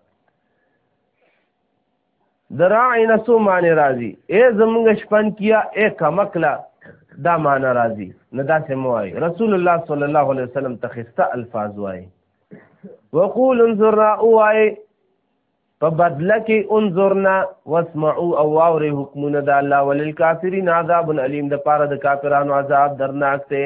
دراعنا سو معنی راضی اے زمونږ شپن کیا اے کمکلا دا معنی راضی نه دا سم وای رسول الله صلی الله علیه وسلم تخسته الفاظ وای وقول انظر وای په بدله کې انظرنا واسمعوا او واوري حکمونه د الله وللکافرین عذاب الیم د پاره د کافرانو عذاب درناک دی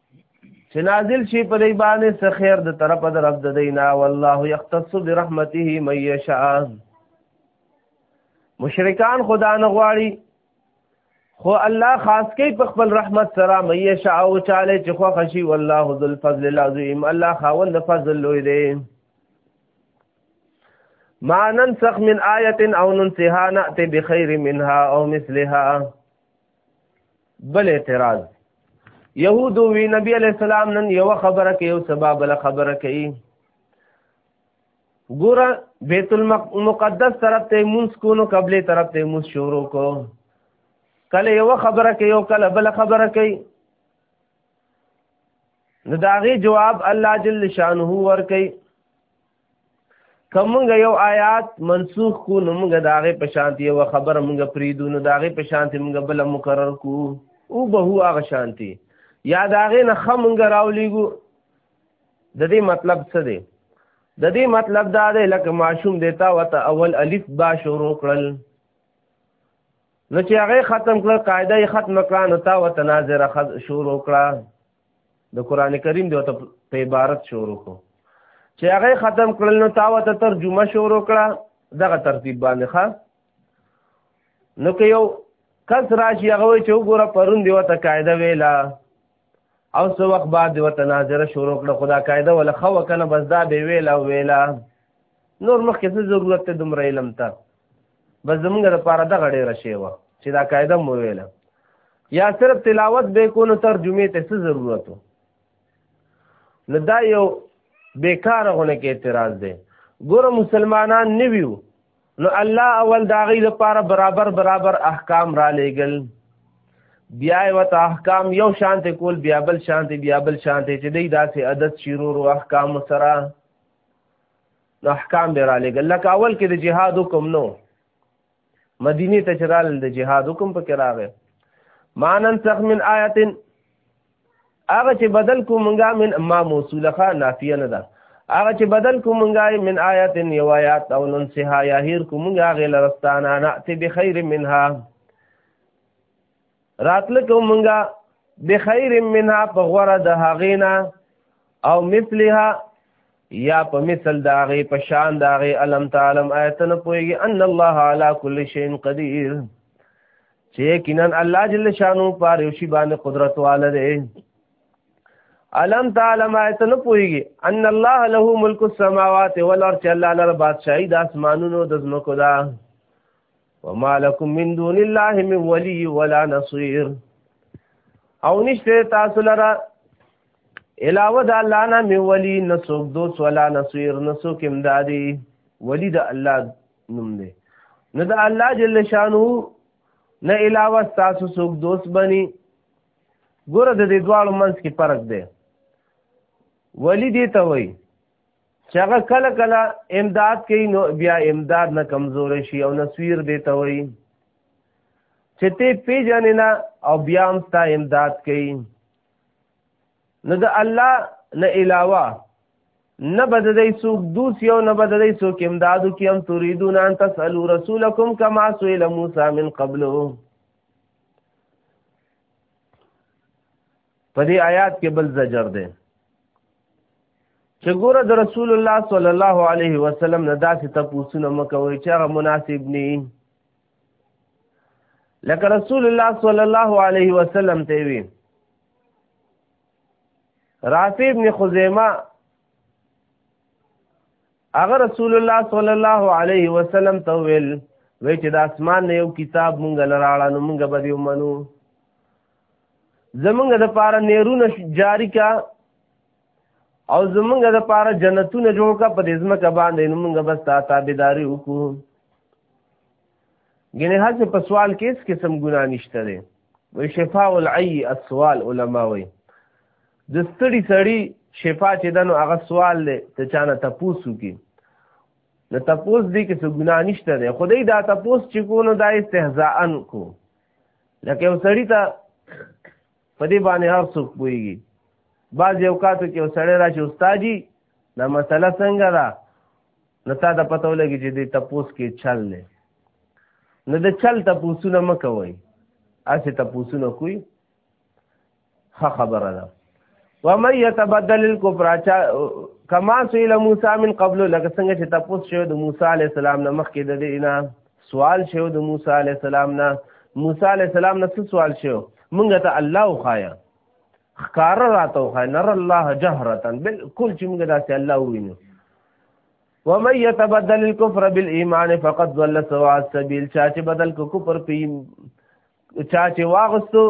چې نازل شي په دې باندې څه خیر د طرف د رب د دینا والله یختص برحمته من یشاء مشرکان خدا نه غواړي خو الله خاص کوي په خپل رحمت سره من یشاء او چاله چې خو خشي والله ذو الفضل العظیم الله خاوند فضل لوی دی ما ننسخ من آیت او ننسها نأتی بخیر منها او مثلها بل اعتراض يهودو وی نبی علی السلام نن یو خبره کوي او سبا بل خبره کوي ګوره بیت المقدس طرف ته مونږ کو نو قبله طرف ته مونږ شروع کو کله یو خبره کوي او کله بل خبره کوي نو داغي جواب الله جل شانه ور کوي کومګه یو آیات منسوخ کو نو موږ داغه په شانتی او خبر موږ پریدو نو داغه په شانتی موږ بل مقرر کو او به هو هغه شانتی یا داغه نه خمږ راولېګو د دې مطلب څه دی د دې مطلب دا دی لکه ماشوم دیتا وته اول الف با شروع کړل نو چې هغه ختم کړ قاعده یې ختم کړه نو تا وته ناظر شروع کړه د قران کریم دی ته په عبارت شروع کو چې هغه ختم کړل نو تا وته ترجمه شروع کړه دغه ترتیب باندې ښه نو که یو کس راشي هغه وایي چې وګوره پرون دی وته قاعده ویلا او څو وخت بعد دی وته ناظره شروع کړه خدا قاعده ولا خو کنه بس دا به ویلا ویلا نور مخکې څه ضرورت ته دومره علم ته بس زمونږ د پاره دغه ډېره شی وه چې دا قاعده مو ویله یا صرف تلاوت به کو نو ترجمه ته څه ضرورت نو دا یو بیکاره غونه کې اعتراض دی ګوره مسلمانان نیویو نو الله اول دا غي لپاره برابر برابر احکام را لېګل بیا وت احکام یو شانت کول بیا بل شانت بیا بل شانت چې دې داسې عادت شیرور او احکام سره نو احکام به را لګل لکه اول کې د جهاد حکم نو مدینه ته چرال د جهاد حکم پکې راغی مانن سخ من آیت هغه چې بدل کو مونږه من ما موصوله نافیه نه ده هغه چې بدل کو مونږه من آیت یو آیات او نن سها یا هیر کو مونږه غل رستانا ناتی بخیر منها راتل کو منګه بخیر منها په غره د هغینا او مثلها یا په مثل داغه په شان داغه علم تعالم آیتن پویږي ان الله علی کل شیء قدیر چې کینن الله جل شانو پر یو شی باندې قدرت والده علم تعالم آیتن پویږي ان الله له ملک السماوات والارض الله لر بادشاہي د اسمانونو د زمکو ده وما لكم من دون الله من ولي ولا نصير او نشته تاسو لرا علاوه د الله نه می ولی نسوک دوس ولا نصير نسوک امدادي ولی د الله نوم دی نه د الله جل شانو نه علاوه تاسو سوک دوس بني ګوره د دې دواړو منځ کې فرق دی ولی دی ته وایي چې هغه کله کله امداد کوي نو بیا امداد نه کمزور شي او نسویر دی ته وي چې ته پیژنې نه او بیا هم ستا امداد کوي نو د الله نه علاوه نه بددای سوک دوس یو نه بددای سوک امدادو کی هم تريدون ان تسالو رسولکم کما سئل موسی من قبلو په دې آیات کې بل زجر دی چې ګوره د رسول الله صلی الله علیه وسلم نه داسې تپوسونه مکوي چې هغه مناسب نه لکه رسول الله صلی الله علیه وسلم ته وی رافی ابن خزیمه هغه رسول الله صلی الله علیه وسلم ته ویل وی چې د اسمان نه یو کتاب مونږ لراړه نو مونږ به یې ومنو زمونږ د پاره نیرونه جاری کا او زمونږ د پاره جنتونه جوړ کا په دې ځمکه باندې نو مونږ بس تا تابعداري وکړو ګنې هڅه په سوال کې هیڅ قسم ګناه نشته دی وی شفاء العی السوال علما وی د ستړي سړي شفا چې دنو هغه سوال دی ته چانه تپوسو کې د تپوس دی کې څه ګناه نشته دی خدای دا تپوس چې کو نو دا استهزاء کو لکه یو سړی ته په دې باندې هر څوک پوهېږي بعض یو کاتو کې یو سړی را چې استادي دا مسله څنګه ده نو تا ته پته ولګي چې دې تپوس کې چل دی نو د چل تپوسونه مه کوئ هسې تپوسونه کوئ ښه خبره ده ومن يتبدل الكفر کما سئل موسی من قبل لکه څنګه چې تاسو شو د موسی عليه السلام نه مخکې د دینه سوال شو د موسی عليه السلام نه موسی عليه السلام نه سوال شو مونږ ته الله وخایا خکار راته وخایا نر الله جهرتا بالکل چې مونږ داسې الله وینو ومن يتبدل الكفر بالايمان فقد ضل سواء السبيل چا چې بدل کو کفر په چا چې واغستو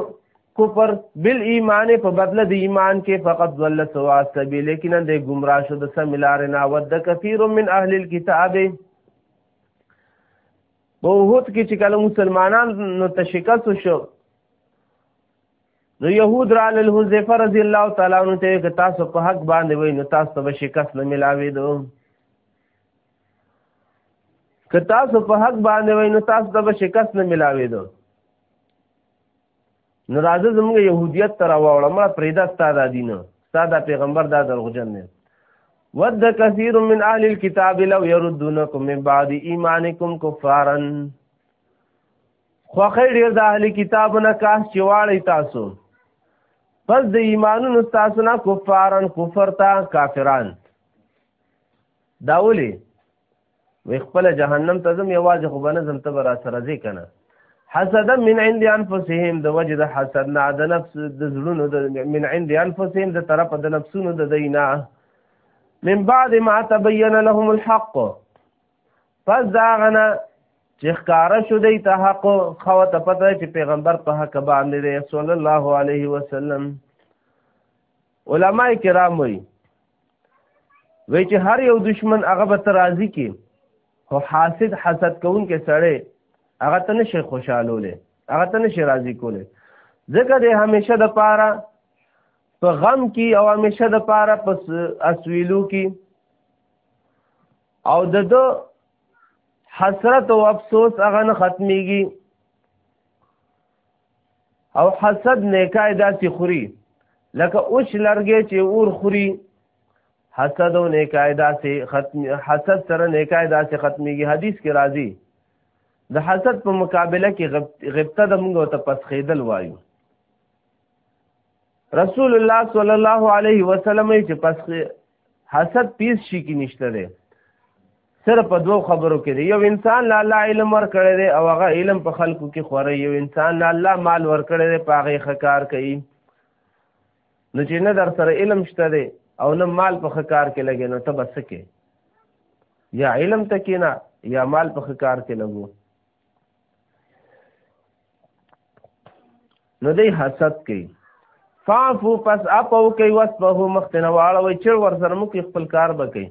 کفر بل ایمان په بدله د ایمان کې فقط ضل سوا سبیل لیکن د گمراه شو د سملار نه ود کثیر من اهل الكتاب بوهوت کې چې کله مسلمانان نو تشکست شو نو يهود را له حذیفه رضی الله تعالی عنہ ته تاسو په حق باندې وای نو تاسو به شکست نه ملاوي دوه که تاسو په حق باندې وای نو تاسو ته به شکست نه ملاوي دو نو راځه زموږ يهوديت تر واوړه ما پرېدا ستاده دین ستاده پیغمبر دا درغجن نه ود کثیر من اهل الكتاب لو يردونکم من بعد ایمانکم کفارا خو خیر ډیر د اهل کتاب نه کاش چې واړی تاسو پس د ایمانونو تاسو نه کفارن کفر تا کافران دا ولي وی خپل جهنم ته زم یوازې خو بنه زم ته را سره ځي کنه حسد من عند انفسهم د وجد حسد نه د نفس د زړونو د من عند انفسهم د طرف د نفسونو د دینا من بعد ما تبين لهم الحق پس دا غنه چې ښکارا شو دی ته حق خو ته پته چې پیغمبر په حق باندې دی صلی الله علیه وسلم علما کرام وی وای چې هر یو دشمن هغه به ته راضي کې خو حاسد حسد کوون کې سړی هغه ته نشي خوشحالولی هغه ته نشي راضي کولی ځکه دی همیشه د پاره په غم کې او همیشه د پاره په اسویلو کې او د دو حسرت او افسوس هغه نه ختميږي او حسد نیکای داسې خوري لکه اوچ لرګې چې اور خوري حسد او نیکای داسې ختم حسد سره نیکای داسې ختميږي حدیث کې راځي د حسد په مقابله کې غبطه د موږ ته پسخېدل وایو رسول الله صلی الله علیه وسلم چې پس حسد پیس شي کې نشته سره په دوو خبرو کې دی یو انسان لا الله علم ورکړی دی او هغه علم په خلکو کې خوره یو انسان لا الله مال ورکړی دی په هغې ښه کار کوي نو چې نه در سره علم شته دی او نه مال په ښه کار کې لګې نو ته به څه کې یا علم ته کېنه یا مال په ښه کار کې لګو نو دی حسد کوي فعفو پس اپو کوي وسبه مختنه واړوي چر ور سره مو کې خپل کار بکي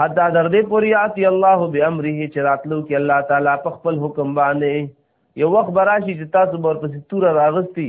حتی در دې پوری آتی الله بامره چې راتلو کې الله تعالی په خپل حکم باندې یو وخت براشي چې تاسو ورپسې تور راغستی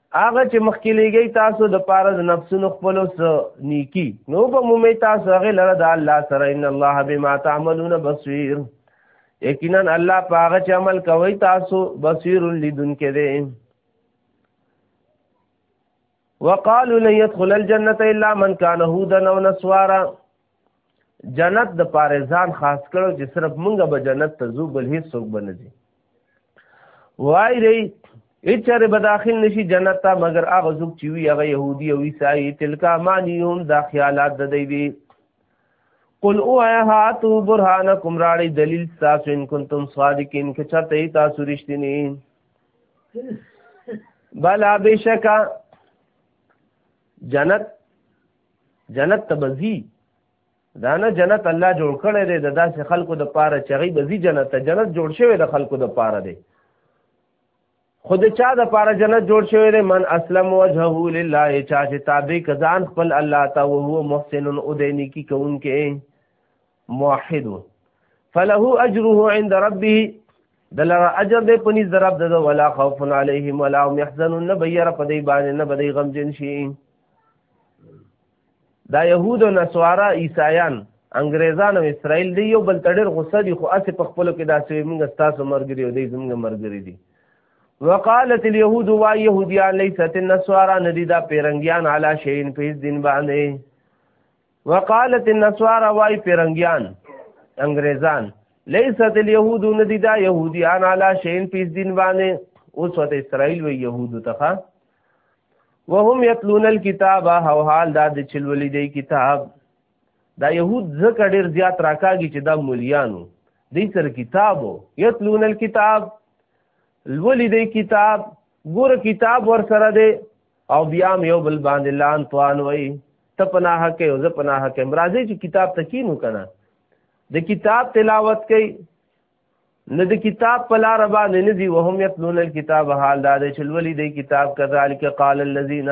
هغه چې مخکې لګي تاسو د پاره د نفسونو خپل سره نیکی نو په مومي تاسو هغه لره د الله سره ان الله بما تعملون بصير یقینا الله پاغه چې عمل کوي تاسو بصير لدن کې دي وقالوا لن يدخل الجنه الا من كان هودا او نصارا جنت د پاره ځان خاص کړو چې صرف مونږه به جنت ته ځو بل هیڅ څوک به نه ځي وای دی اچره به داخل نشي جنت ته مگر هغه څوک چې وی هغه يهودي او عیسائی تلکا مانیهم دا خیالات د دی دي قل او هاتو برهانکم راړي دلیل تاسو ان کنتم صادقین که چاته تاسو رښتینی بلا بشکا جنت جنت ته بزي دا نه جنت الله جوړ کړی دی د داسې خلکو د پاره چې هغوی بزي جنت ته جنت جوړ شوی د خلکو د پاره دی خود چا د پاره جنت جوړ شوی دی من اسلم وجهه لله چا چې تابع کزان خپل الله ته او هو محسن او دینی کی کوونکې موحد فله اجره عند ربه دلر اجر دې پني ضرب ده ولا خوف عليهم ولا هم يحزنون نبير په دې باندې نه بدې غم جن شي دا يهود او نصارا عيسایان انګريزان او اسرائيل دی یو بل تړر غصه دي خو اسه په خپل کې داسې موږ ستاسو مرګري او دې زموږ مرګري دي وقالت اليهود وا يهوديان ليست النصارى ندي دا پیرنګيان على شيء په دین باندې وقالت النسوار وای پیرنګیان انګریزان لیست اليهود ندی دا يهوديان علا شین پیس دین باندې اوس وته اسرائیل وی يهود تخا وهم یتلون الكتاب او حال دا د چلولې دی کتاب دا يهود زکه ډیر زیات راکاږي چې دا مليانو دې سر کتابو یتلون الكتاب لولې دی کتاب ګور کتاب ور سره دی او بیا مې یو بل باندې لان توان وای ته پناه کې او زه پناه کې مرضی چې کتاب تکینو کنه د کتاب تلاوت کوي نه د کتاب په لار باندې نه دی وهم یتلون الكتاب حال دا چې ولې د کتاب کذالک قال الذين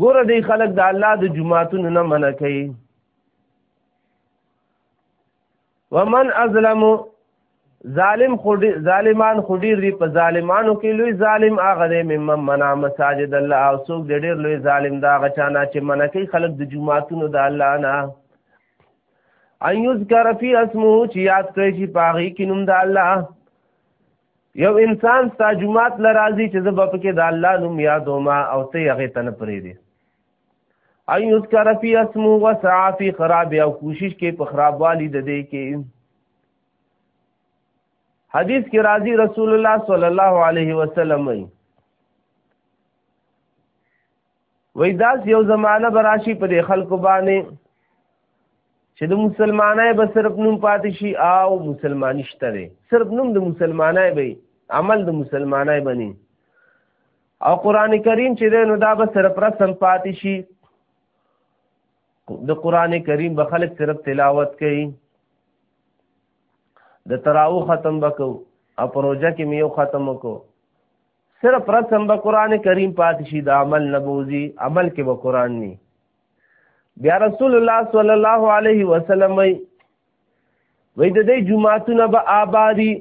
ګوره دی خلک د الله د جماعتونو نه منع کوي ومن ازلم ظالم خودی ظالمان خودی دی په ظالمانو کې لوی ظالم هغه دی مم منا مساجد الله او څوک د ډیر لوی ظالم دا غچانا چې منع کوي خلک د جمعاتونو د الله نه ايوز کر فی اسمو چې یاد کړی چې پاغي کې نوم د الله یو انسان ستا جمعات لرازی چې زبا پکې د الله نوم یادو ما او ته هغه تن پرې دي اي یذکر فی اسمو وسع فی خراب او کوشش کې په خراب والی د دې کې حدیث کې راځي رسول الله صلی الله علیه وسلم وایي وای داس یو زمانہ براشي په دې خلکو باندې چې د مسلمانای به صرف نوم پاتې شي او مسلمانی شته دی صرف نوم د مسلمانای به عمل د مسلمانای بني او قران کریم چې دی نو دا به صرف رسم پاتې شي د قران کریم به خلک صرف تلاوت کوي د تراو ختم وکاو او پروژه کې مې یو ختم وکاو صرف رسم به قران کریم پاتې شي د عمل نبوزي عمل کې به قران ني بیا رسول الله صلی الله علیه وسلم وی وی د دې جمعهتون به آبادی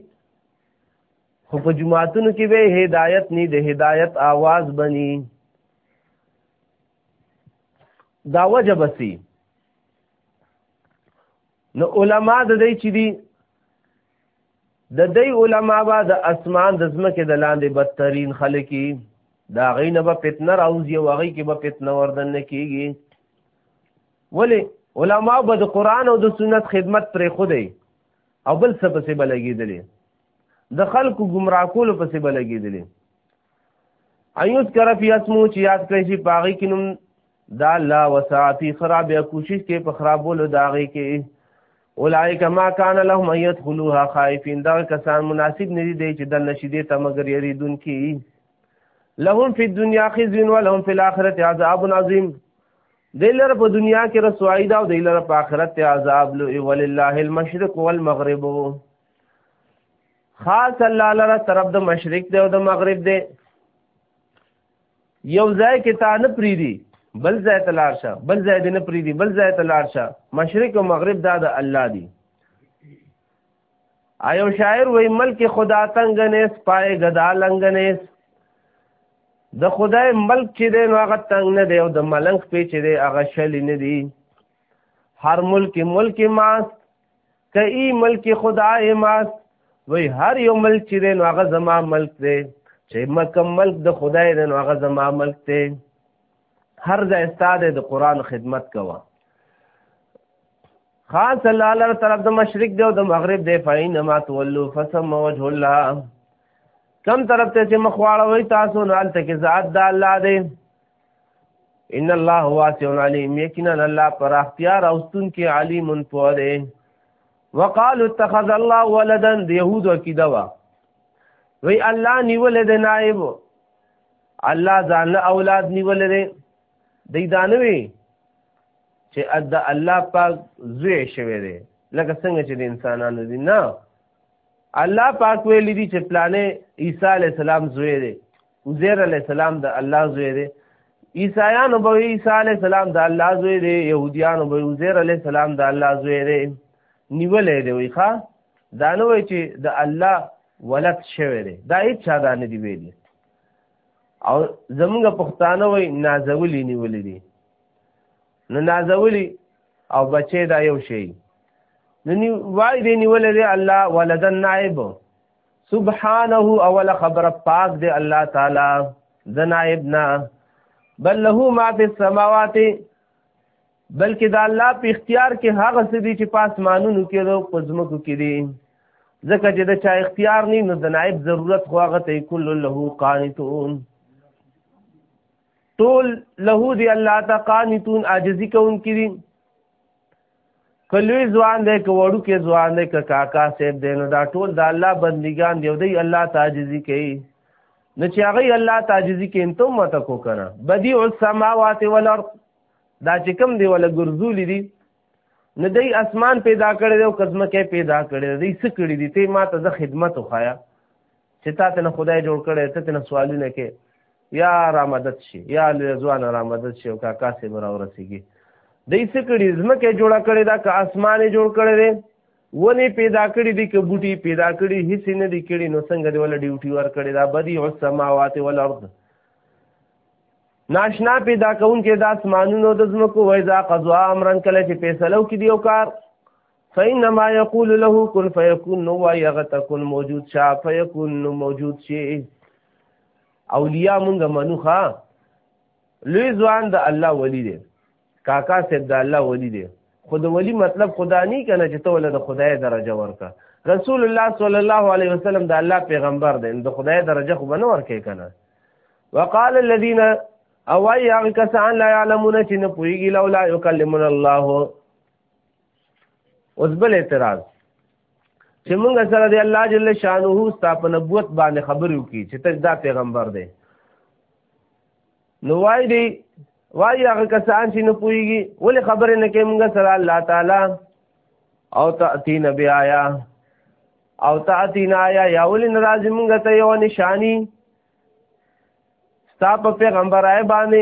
خو په جمعهتون کې به هدایت ني د هدایت आवाज بني دا وجه بسی نو علما د دې چې دي د دې علما با د اسمان د زمکه د لاندې بدترین خلکی دا غي نه به فتنه راوځي او غي کې به فتنه وردن کیږي ولی علما به د قران او د سنت خدمت پر خودي او بل څه پسې بلګیدلی د خلکو گمراه کول پسې بلګیدلی ایوس کرف یسمو چې یاد کړی شي پاغي کې نوم دا الله وسعتی خراب یا کوشش کې په خرابولو داغي کې اولائک ما کان لهم ان يدخلوها خائفین دا کسان مناسب ندي دی چې د نشي دي ته مگر یریدون کی لهم فی الدنیا خزي ولهم فی الاخره عذاب عظیم دلر په دنیا کې رسوایی دا او دلر په آخرت ته عذاب لو ولله المشرق والمغرب خاص الله لره طرف د مشرق دی او د مغرب دی یو ځای کې تا نه پریدي بل ځای ته لاړ شه بل ځای دې نه پریدي بل ځای ته لاړ شه مشرق او مغرب دا د الله دی ایو شاعر وای ملک خدا تنگ نه سپای غدا لنګ نه د خدای ملک چې دی نو هغه تنگ نه دی او د ملنګ په چې دی هغه شلی نه دی هر ملک ملک ماست کئی ملک خدای ماست وی هر یو ملک چې دی نو هغه زما ملک دی چې مکم ملک د خدای دی نو هغه زما ملک دی هر ځای ستاده د قران خدمت کوه خاص الله لپاره طرف د مشرق دی او د مغرب دی فین ما تولوا فسم وجه الله کم طرف ته چې مخواړه وای تاسو نه الته کې ذات د الله دی ان الله واسع علیم یقینا الله پر اختیار او ستون کې علیم پوه دی وقالوا اتخذ الله ولدا يهود عقیده وا وی الله نیول دی نائب الله ځان له اولاد نیول دی دی دانوي چې اد الله پاک زوی شوی دی لکه څنګه چې د انسانانو دي نه الله پاک ویل دي چې پلانې عیسی علی السلام زوی دی عزیر علی السلام د الله زوی دی عیسایانو به عیسی علی السلام د الله زوی دی يهوديانو به عزیر علی السلام د الله زوی دی نیولې دی وی ښا دا نو وی چې د الله ولد شوی دی دا هیڅ چا دا نه دی ویلي او زمونږ پښتانه وی نازولی نیولې دي نو نازولی او بچی دا یو شی نو نی وای دی نیول دی الله ولدن نائب سبحانه اول خبر پاک دی الله تعالی د نائب نه بل له ما فی السماوات بلکې دا الله په اختیار کې هغه څه دي چې پاس مانونو کې دو پزمکو کې دي ځکه چې د چا اختیار نه نو د نائب ضرورت خو هغه ته کل له قانتون ټول له دی الله ته قانتون عاجزی کون کړي کلوی ځوان دی که وړو کې ځوان دی که کاکا صاحب دی نو دا ټول د الله بندگان دی او دی الله تعجزي کوي نو چې هغه الله تعجزي کوي ته مت کو کنه بديع السماوات والارض دا چې کوم دی ولا ګرځولې دي نو دی اسمان پیدا کړی دی او کزمکه پیدا کړی دی څه کړی دی ته ما ته د خدمت وخایا چې تا ته نه خدای جوړ کړی ته ته نه سوالونه کې یا را مدد شي یا لزوان را مدد شي او کاکا سي برا ورسیږي دای څه کړي زمکه جوړه کړي دا که اسمانه جوړ کړي دي ونی پیدا کړي دي که بوټي پیدا کړي هیڅ نه دي کړي نو څنګه دی ول ډیوټي ور کړي دا بدی او سماوات والارض ناشنا پیدا کون کې د اسمانونو د زمکو وای دا قضا امرن کله چې فیصلو کې دی او کار فإنما يقول له كن فيكون نو وایغه تكون موجود شا فيكون نو موجود شي اولیاء مونږه منوخه لوی ځوان د الله ولی دی کاکا صاحب د الله ولی دی خود ولی مطلب خدا نه کنه چې ته ول د خدای درجه ورکه رسول الله صلی الله علیه وسلم د الله پیغمبر دی د خدای درجه خو بنور کې کنه وقال الذين او هغه کسان لا يعلمون چې نه پويږي لولا يكلمون الله اوس بل اعتراض چې موږ سره دی الله جل شانه ستا په نبوت باندې خبرې وکړي چې ته دا پیغمبر دی نو وای دی وای هغه کسان چې نه پويږي ولې خبرې نه کوي موږ سره الله تعالی او تأتی نبی آیا او تأتی نایا یا ولې ناراض موږ ته یو نشانی ستا په پیغمبر آی باندې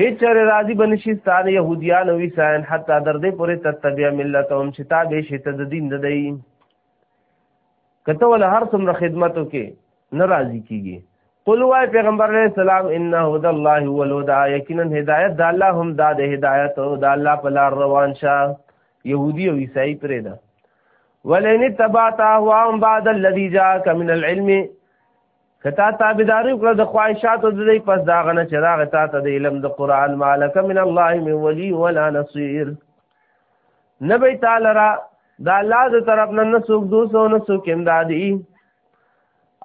هیڅ چره راضی بنشي ستان يهوديان او عیسایان حتی در دې پورې تتبع ملتهم چې تا به شي ته د دین د دی کته ول هر څومره خدمتو کې ناراضي کیږي قل وای پیغمبر علیہ السلام ان هدى الله هو الهدى یقینا هدایت د الله هم دا د هدایت او د الله په لار روان شه يهودي او عیسائی پرې ده ولئن تبعت اهواهم بعد الذي جاءك من العلم کتا تابعداري وکړه د خواهشاتو د دې پس دا غنه چې راغ تا ته د علم د قران مالک من الله من ولي ولا نصير نبي تعالی را دا الله د طرف نه نسوک دوسو نسوک امدادي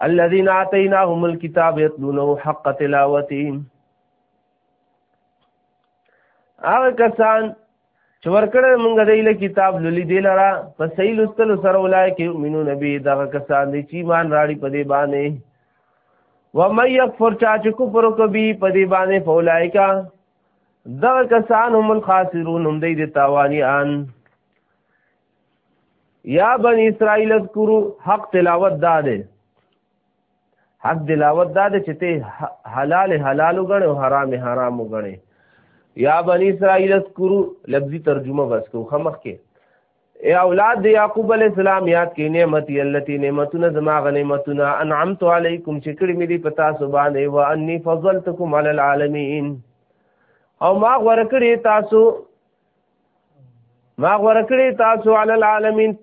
الذين اتيناهم الكتاب يتلونه حق تلاوته هغه کسان چې ورکړه مونږ د ایله کتاب للی دی لرا په صحیح لستل سره ولای کې مينو نبی دا کسان دي چې مان راړي په دې باندې و مې یکفر چا چې کفر کوي په دې باندې فولایکا دا کسان هم الخاسرون هم دې دي تاوانی ان یا بنی اسرائیل اذکروا حق تلاوت داده حق دلاوت دا دی چې ته حلال حلال وګڼې او حرام حرام وګڼې یا بنی اسرائیل اذکرو لفظي ترجمه بس کو خمخ کې اے اولاد دی یعقوب علی السلام یاد کې نعمتي التي نعمتنا زما غنیمتنا انعمت علیکم چې کړي مې دي پتا سبحانه و انی فضلتکم علی العالمین او ما غوړه کړې تاسو ما غوړه کړی تاسو علی العالمین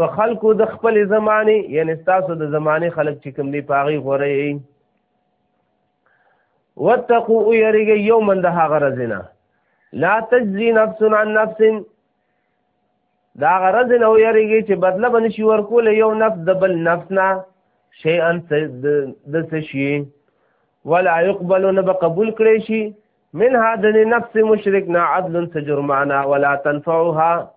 په خلکو د خپل زمانه یعنی تاسو د زمانه خلک چې کوم دی پاغي غوړی واتقوا یریږي یوم د هغه رزنا لا تجزی نفس عن نفس دا غرض نه یریږي چې بدله بن شي ورکول یو نفس د بل نفس نه شیئا د څه شي ولا يقبل نه قبول کړي شي من هادن نفس مشرک نا عدل سجرمانا ولا تنفعها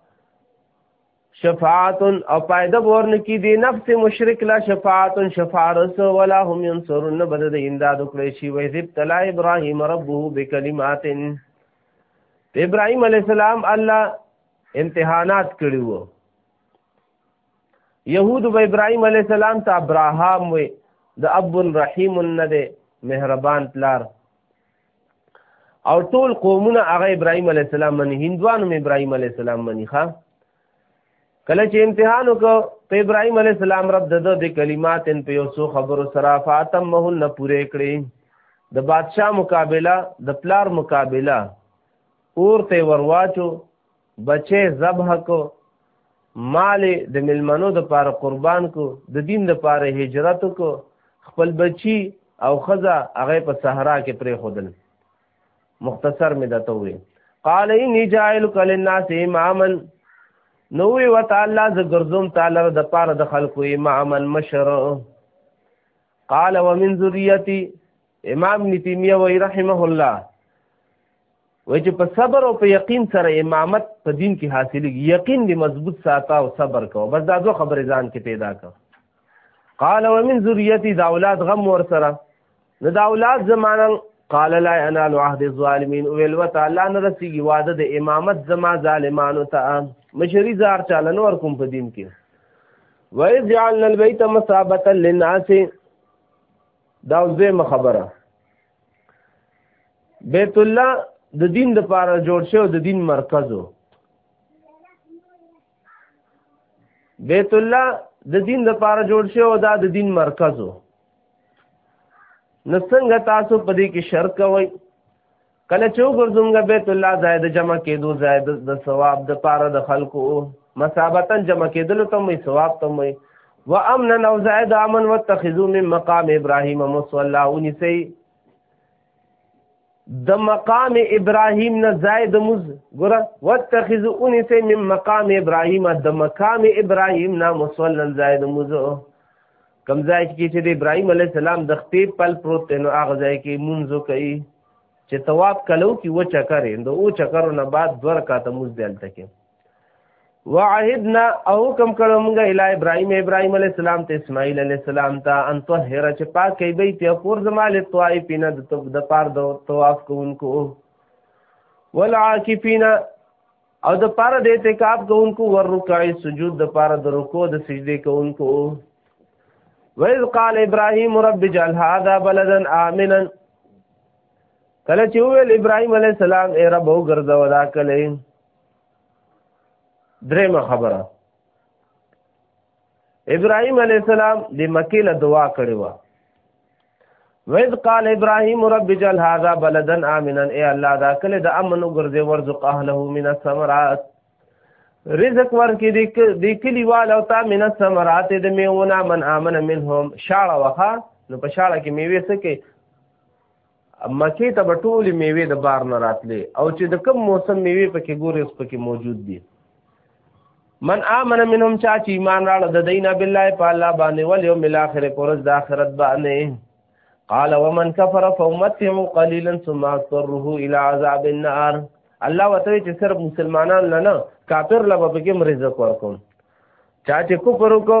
شفاعت او پایده ورن کی دی نفس مشرک لا شفاعت شفارس ولا هم ينصرون بد د امداد کړی شي وې ذب تلا ابراهيم ربه بكلمات ابراهيم عليه السلام الله امتحانات کړی وو يهود و ابراهيم عليه السلام ته ابراهام وې د اب الرحيم النده مهربان پلار او ټول قومونه هغه ابراهيم عليه السلام مني هندوان هم ابراهيم عليه السلام مني ښا کله چې امتحان وکړ په ابراهيم عليه السلام رب دغه د کلمات ان په یو څو خبرو سره فاطمهن پوره کړې د بادشاه مقابله د پلار مقابله اور ته ورواچو بچې ذبح کو مال د ملمنو د پاره قربان کو د دین د پاره هجرت کو خپل بچی او خزا هغه په صحرا کې پرې خودل مختصر می دته وي قال انی جاعل کل الناس اماما نو وی وتعالى ز ګرځوم تعالی د پاره د خلکو اماما مشر قال ومن ذریتی امام نتیمیه وی رحمه الله وای چې په صبر او په یقین سره امامت په دین کې حاصلېږي یقین دې مضبوط ساته او صبر کوه بس دا دوه خبرې ځان کې پیدا کړه قال ومن ذریتی دا اولاد غم ور سره نو دا اولاد زمانه قال لا انال عهد الظالمین ویل وتا الله نه رسیږي وعده د امامت زما ظالمانو ته مشری زار چاله نور کوم په دین کې وایذ جعلنا البيت مثابه للناس دا اوس به خبره بیت الله د دین د پاره جوړ شو د دین مرکز وو بیت الله د دین د پاره جوړ شو دا د دین مرکز وو نو څنګه تاسو په دې کې شرک کوئ کله چې وګرځومګه بیت الله ځای د جمع کېدو ځای د ثواب د پاره د خلکو مسابقتا جمع کېدلو ته مې ثواب ته مې وامنا او زائد امن واتخذوا من مقام ابراهيم مصلى ونسي د مقام ابراهيم نه زائد مز ګور واتخذوا ونسي من مقام ابراهيم د مقام ابراهيم نه مصلى زائد مز کم ځای کې چې د ابراهيم عليه السلام د خپې پل پروت نو هغه ځای کې منځو کوي چې تواب کلو کې و چکرې نو او چکرو نه بعد دور کا ته مز دلته کې وعهدنا او حکم کړو موږ الی ابراهیم ابراهیم علی السلام ته اسماعیل علی السلام ته ان طهر چې پاکي به ته پور زماله طائفین د توب د پار د طواف کوونکو والعاکفین او د پار د اعتکاف کوونکو ور رکوع سجود د پار د رکوع د سجدي کوونکو وَإِذْ قَالَ إِبْرَاهِيمُ رَبِّ اجْعَلْ هَذَا بَلَدًا آمِنًا کله چې ویل ابراهيم عليه السلام اے رب وګرځو دا کله درېمه خبره ابراهيم عليه السلام د مکې له دعا کړې و وذ قال ابراهيم رب جل هذا بلدا امنا اي الله دا کله د امن ګرځي ورزق اهله من الثمرات رزق ورکې د کلی وال او تا من الثمرات د میونه من امن منهم شاړه وخه نو په شاړه کې میوه سکه مکې ته به ټولې میوې د بار نه راتلې او چې د کم موسم میوې پکې ګورې اوس پکې موجود دي من آمن منهم چا چې ایمان راړه د دینا بالله په الله باندې ول یوم الاخر پرز د اخرت باندې قال ومن كفر فامته قليلا ثم اضطره الى عذاب النار الله وته چې صرف مسلمانان نه نه کافر لبه پکې مرزق ورکوم چا چې کفر وکړو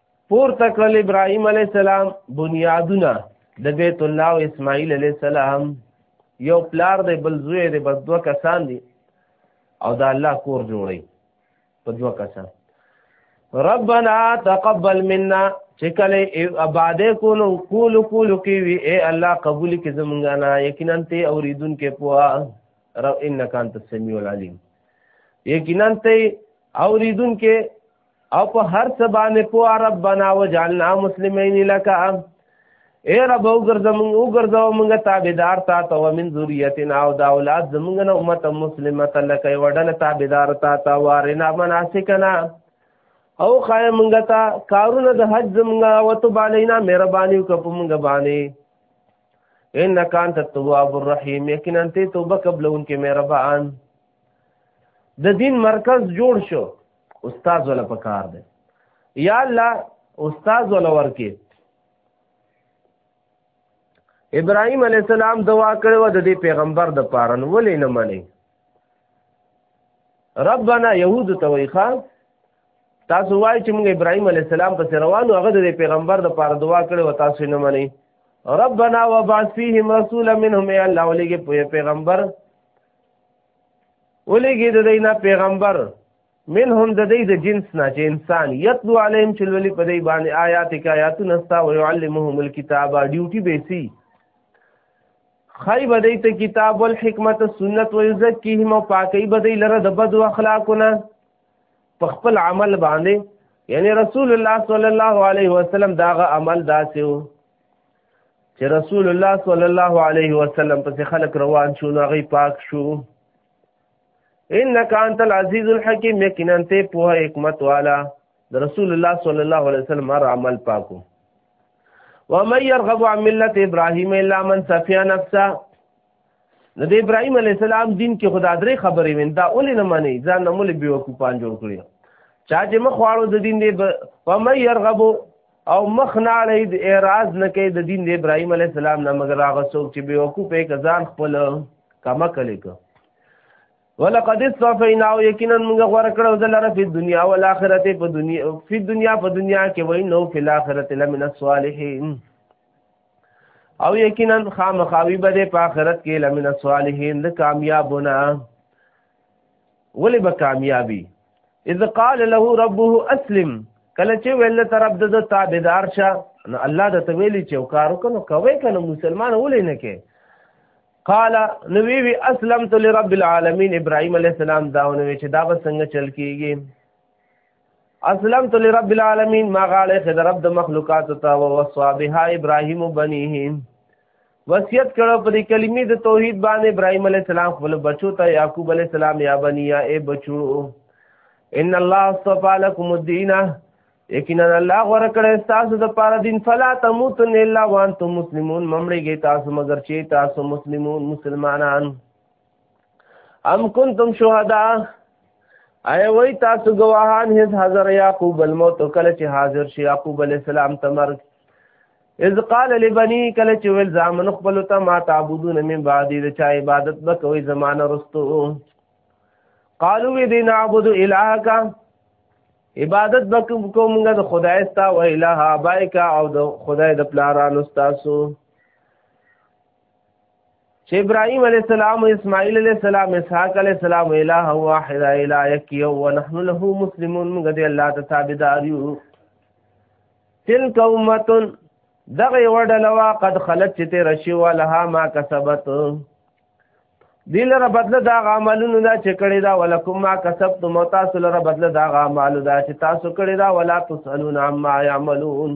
پور تکل ابراهيم عليه السلام بنيادونه د بیت الله او اسماعیل عليه السلام یو پلار دی بل زوی دی بس دوه کسان دي او دا الله کور جوړي په دوه کسان ربنا تقبل منا چې کله آبادې کولو کولو کولو کې وي اے الله قبول کې زمونږ نه یقینا ته اوریدون کې پوا رب انک انت السمیع العلیم یقینا ته اوریدون کې او په هر څه باندې پو ربنا وجعلنا مسلمین لك اے رب وګرځم وګرځو موږ تابعدار تا ته ومن ذریتنا او دا اولاد زموږ نه امت مسلمه لك وډل تابعدار تا ته وارنا مناسکنا او خای موږ ته کارونه د حج زموږ وتب علینا مهرباني وکړه موږ باندې انک انت التواب الرحیم یقینا ته توبه قبلون کې مهربان د دین مرکز جوړ شو استاد ولا پکار دی یا الله استاد ولا ورکه ابراهيم عليه السلام دعا کړو د دې پیغمبر د پارن ولې نه منې ربنا يهود تويخا تاسو وای چې موږ ابراهيم عليه السلام پس روانو هغه د پیغمبر د پاره دعا کړو تاسو نه منې ربنا وبعث فيهم رسولا منهم يا الله ولګي پیغمبر ولګي د دینا پیغمبر من هم د دې د جنس نه چې انسان یتلو علیهم چې ولي په دې باندې آیات کې آیاتونه ستا او يعلمهم الكتاب ډیوټي بیسي خی بدی ته کتاب والحکمت سنت و یزکیهم او پاکی بدی لره د بد اخلاقونه په خپل عمل باندې یعنی رسول الله صلی الله علیه وسلم داغه عمل داسې وو چې رسول الله صلی الله علیه وسلم پسې خلک روان شو نو هغه پاک شو انک انت العزیز الحکیم یقینا ته په حکمت والا د رسول الله صلی الله علیه وسلم هر عمل پاکو ومن يرغب عن ملت ابراهيم الا من سفيا نفسه نو د ابراهيم عليه السلام دین کې خدا درې خبرې وین دا اولې نه مانی ځان نه مولې به وکوپان جوړ کړی چا چې مخ واړو د دین دی په مې يرغبو او مخ نه اړې د اعتراض نه کوي د دین د ابراهيم عليه السلام نه مگر هغه څوک چې به وکوپې کزان خپل کما کلی کو ولقد استفینا او یقینا موږ غوړه کړو د لره په دنیا او آخرت په دنیا په دنیا په دنیا کې وای نو په آخرت لمن الصالحین او یقینا خامخاوی به په آخرت کې لمن الصالحین د کامیابونه ولې به کامیابی اذ قال له ربه اسلم کله چې ویل تر رب د تابعدار شه نو الله د تویلی چې کار وکړو کوي کنه مسلمان ولې نه کې قال نو وی وی اسلمت لرب العالمین ابراهیم علی السلام داونه چې دا به څنګه چل کیږي اسلمت لرب العالمین ما غاړه خد رب د مخلوقات ته او وصوا بها ابراهیم بنیه وصیت کړو پر کلمې د توحید باندې ابراهیم علی السلام خپل بچو ته یعقوب علی السلام یا بنیا ای بچو ان الله اصطفى لكم الدين یقینا الله غوړه کړې تاسو د پاره دین فلا تموتن الا وانتم مسلمون ممړېږي تاسو مگر چې تاسو مسلمون مسلمانان ام کنتم شهدا اي وای تاسو گواهان هیڅ حاضر یعقوب الموت کله چې حاضر شي یعقوب علی السلام تمر اذ قال لبني کله چې ول زامن خپل ته ما تعبدون من بعد د چا عبادت وکوي زمانه رستو قالو دې نعبد الهک عبادت وکوم د خدای ستا او الہ ابائک او د خدای د پلارانو تاسو چې ابراهيم عليه السلام او اسماعيل عليه السلام اسحاق عليه السلام اله واحد اله يكي ونحن له مسلمون موږ دې الله ته تابعدار یو تلک امه دغه وډل وا قد خلت چې تیر شي ولها ما کسبت دل را بدله دا عملونو دا چې کړی دا ولکم ما کسبتم او تاسو لره بدله دا عملو دا چې تاسو کړی دا ولا تسالون عما يعملون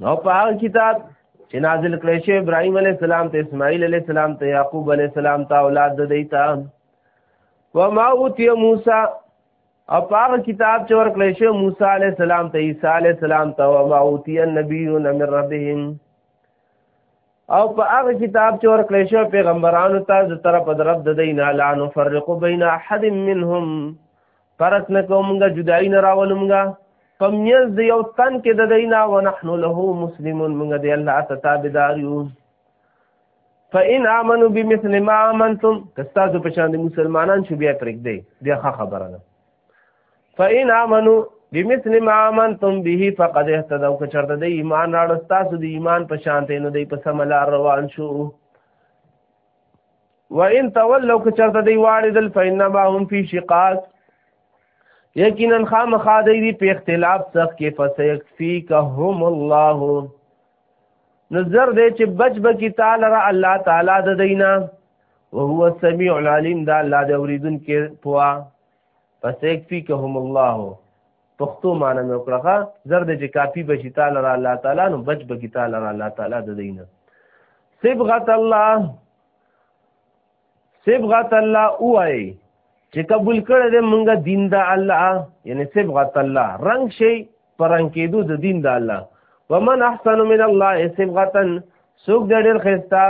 نو په هغه کتاب چې نازل کړی شو ابراهيم عليه السلام ته اسماعيل عليه السلام ته يعقوب عليه السلام ته اولاد د دیتا وما اوتی موسی او په هغه کتاب چې ورکړی شو موسی عليه السلام ته عيسى عليه السلام ته وما اوتی النبيون من ربهم او په هغه کتاب چې ورکړی شو پیغمبرانو ته د طرف د رب د دینه لا نفرق بین احد منهم فرق نه کومګه جدای نه راولمګه پمیز د یو تن کې د دینه ونحن له مسلمون موږ د الله ته تابعدار یو فإن آمنوا بمثل ما آمنتم کستاسو په شان د مسلمانان شو بیا پرېږدي بیا خبره ده فإن آمنو بمثل ما آمنتم به فقد اهتدوا که چرته د ایمان راړو تاسو د ایمان په شان ته نو دی په سم لار روان شو وإن تولوا که چرته دی واړدل فإنما هم في شقاق یقینا خامخا دی دی په اختلاف څخه کې فسيكفيكهم الله نظر دی چې بچ بکی تعالی را الله تعالی د دینه وهو السميع العليم دا الله د اوریدونکو پواه فسيكفيكهم الله پښتو معنی مې وکړه زر دې چې کافي بشي تعالی را الله تعالی نو بچ بګی تعالی را الله تعالی د دینه صبغت الله صبغت الله اوای چې قبول کړه دې مونږه دین د الله یعنی صبغت الله رنگ شي پرنګ کېدو د دین د الله ومن احسن من الله صبغتن سوق دې ډېر خستا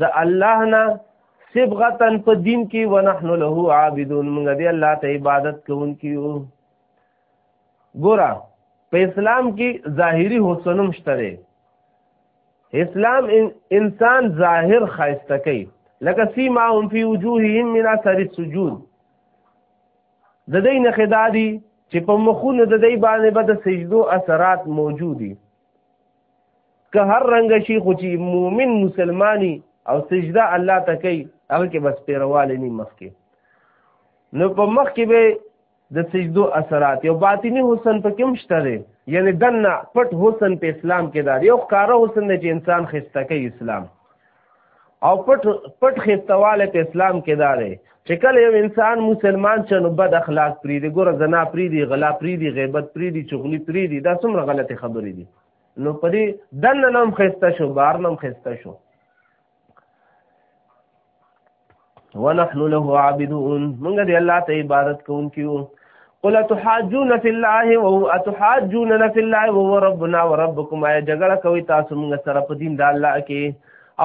د الله نه صبغتا په دین کې ونحن له عابدون موږ دې الله ته عبادت کوونکي یو ګورا په اسلام کې ظاهری حسنم شته دی اسلام ان انسان ظاهر خایسته کوي لکه سیما هم فی وجوههم من اثر السجود د دې نه خدادي چې په مخونو د دې باندې به د سجدو اثرات موجودي که هر رنګ شي خو چې مؤمن مسلمانی او سجده الله ته کوي هغه کې بس پیرواله نه مخ کې نو په مخ کې به د سجدو اثرات یو باطینی حسن په کوم شته دی یعنی دنه پټ حسن په اسلام کې دا یو ښکاره حسن دی چې انسان خسته کوي اسلام او پټ پټ خستواله په اسلام کې دا دی چې کله یو انسان مسلمان چې نو بد اخلاق پری دی ګوره زنا پری دی غلا پری دی غیبت پری دی چغلی پری دی دا څومره غلطه خبرې دي نو په دې دنه نوم خسته شو بار نوم خسته شو ونحن له عابدون موږ دې الله ته عبادت کوونکیو قل تحاجون فی الله و اتحاجون فی الله و ربنا و ربکم ای جګړه کوي تاسو موږ سره په دین د الله کې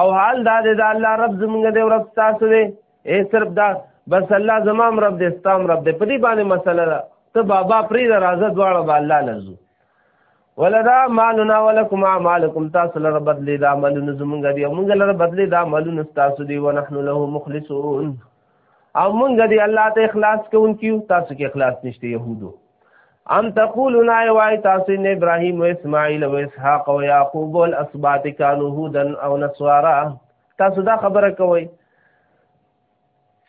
او حال دا دې د الله رب زموږ دې رب تاسو دې اے صرف دا بس الله زمام رب دې ستام رب دې په دې باندې مسله ده ته بابا پرې راځه دواړه به الله لزو ولدا مالنا ولکم اعمالکم تاسو لره بدلی دا عملونه زمونږ دی مونږ لره بدلی دا عملونه تاسو دی ونحن له مخلصون او مونږ دی الله ته اخلاص کوونکیو تاسو کې اخلاص نشته يهودو ام تقولون ای وای تاسو نه ابراهیم او اسماعیل او اسحاق او یاقوب او الاسباط کانوا هودن او نصارا تاسو دا خبره کوئ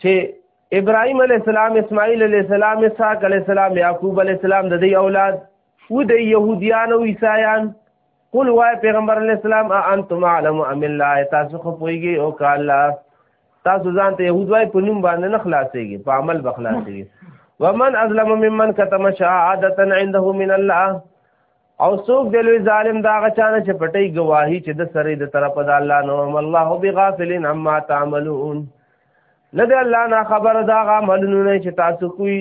چې ابراهيم عليه السلام اسماعيل عليه السلام اسحاق عليه السلام يعقوب عليه السلام د دې اولاد و د يهوديان او عيسایان قل وای پیغمبر علیہ السلام انتم علم ام الله تاسو خو پويږي او که الله تاسو ځان ته يهود وای په نوم باندې نه خلاصيږي په عمل بخلاصيږي ومن ازلم ممن كتم شهادتا عنده من الله او څوک د لوی ظالم دا غچانه چې پټي گواهی چې د سره د طرف د الله نو الله بغافل عما تعملون نه د الله نه خبر دا عملونه نه چې تاسو کوی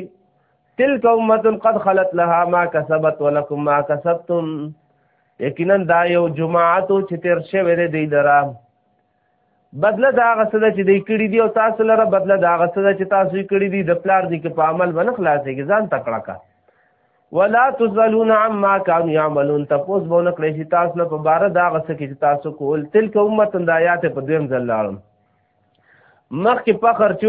تلک امه قد خلت لها ما کسبت ولکم ما کسبتم یقینا دا یو جماعت چې تیر شوی دی دره بدله دا هغه څه ده چې دی کړي دي او تاسو لره بدله دا هغه څه ده چې تاسو یې کړي دي د پلار دي کې په عمل باندې خلاصېږي ځان تکړه کا ولا تسالون عما كانوا يعملون تاسو به نه کړی چې تاسو نه په بار دا هغه څه کې چې تاسو کول تلک امه د آیات په دویم ځل لاړم مخکې فخر چې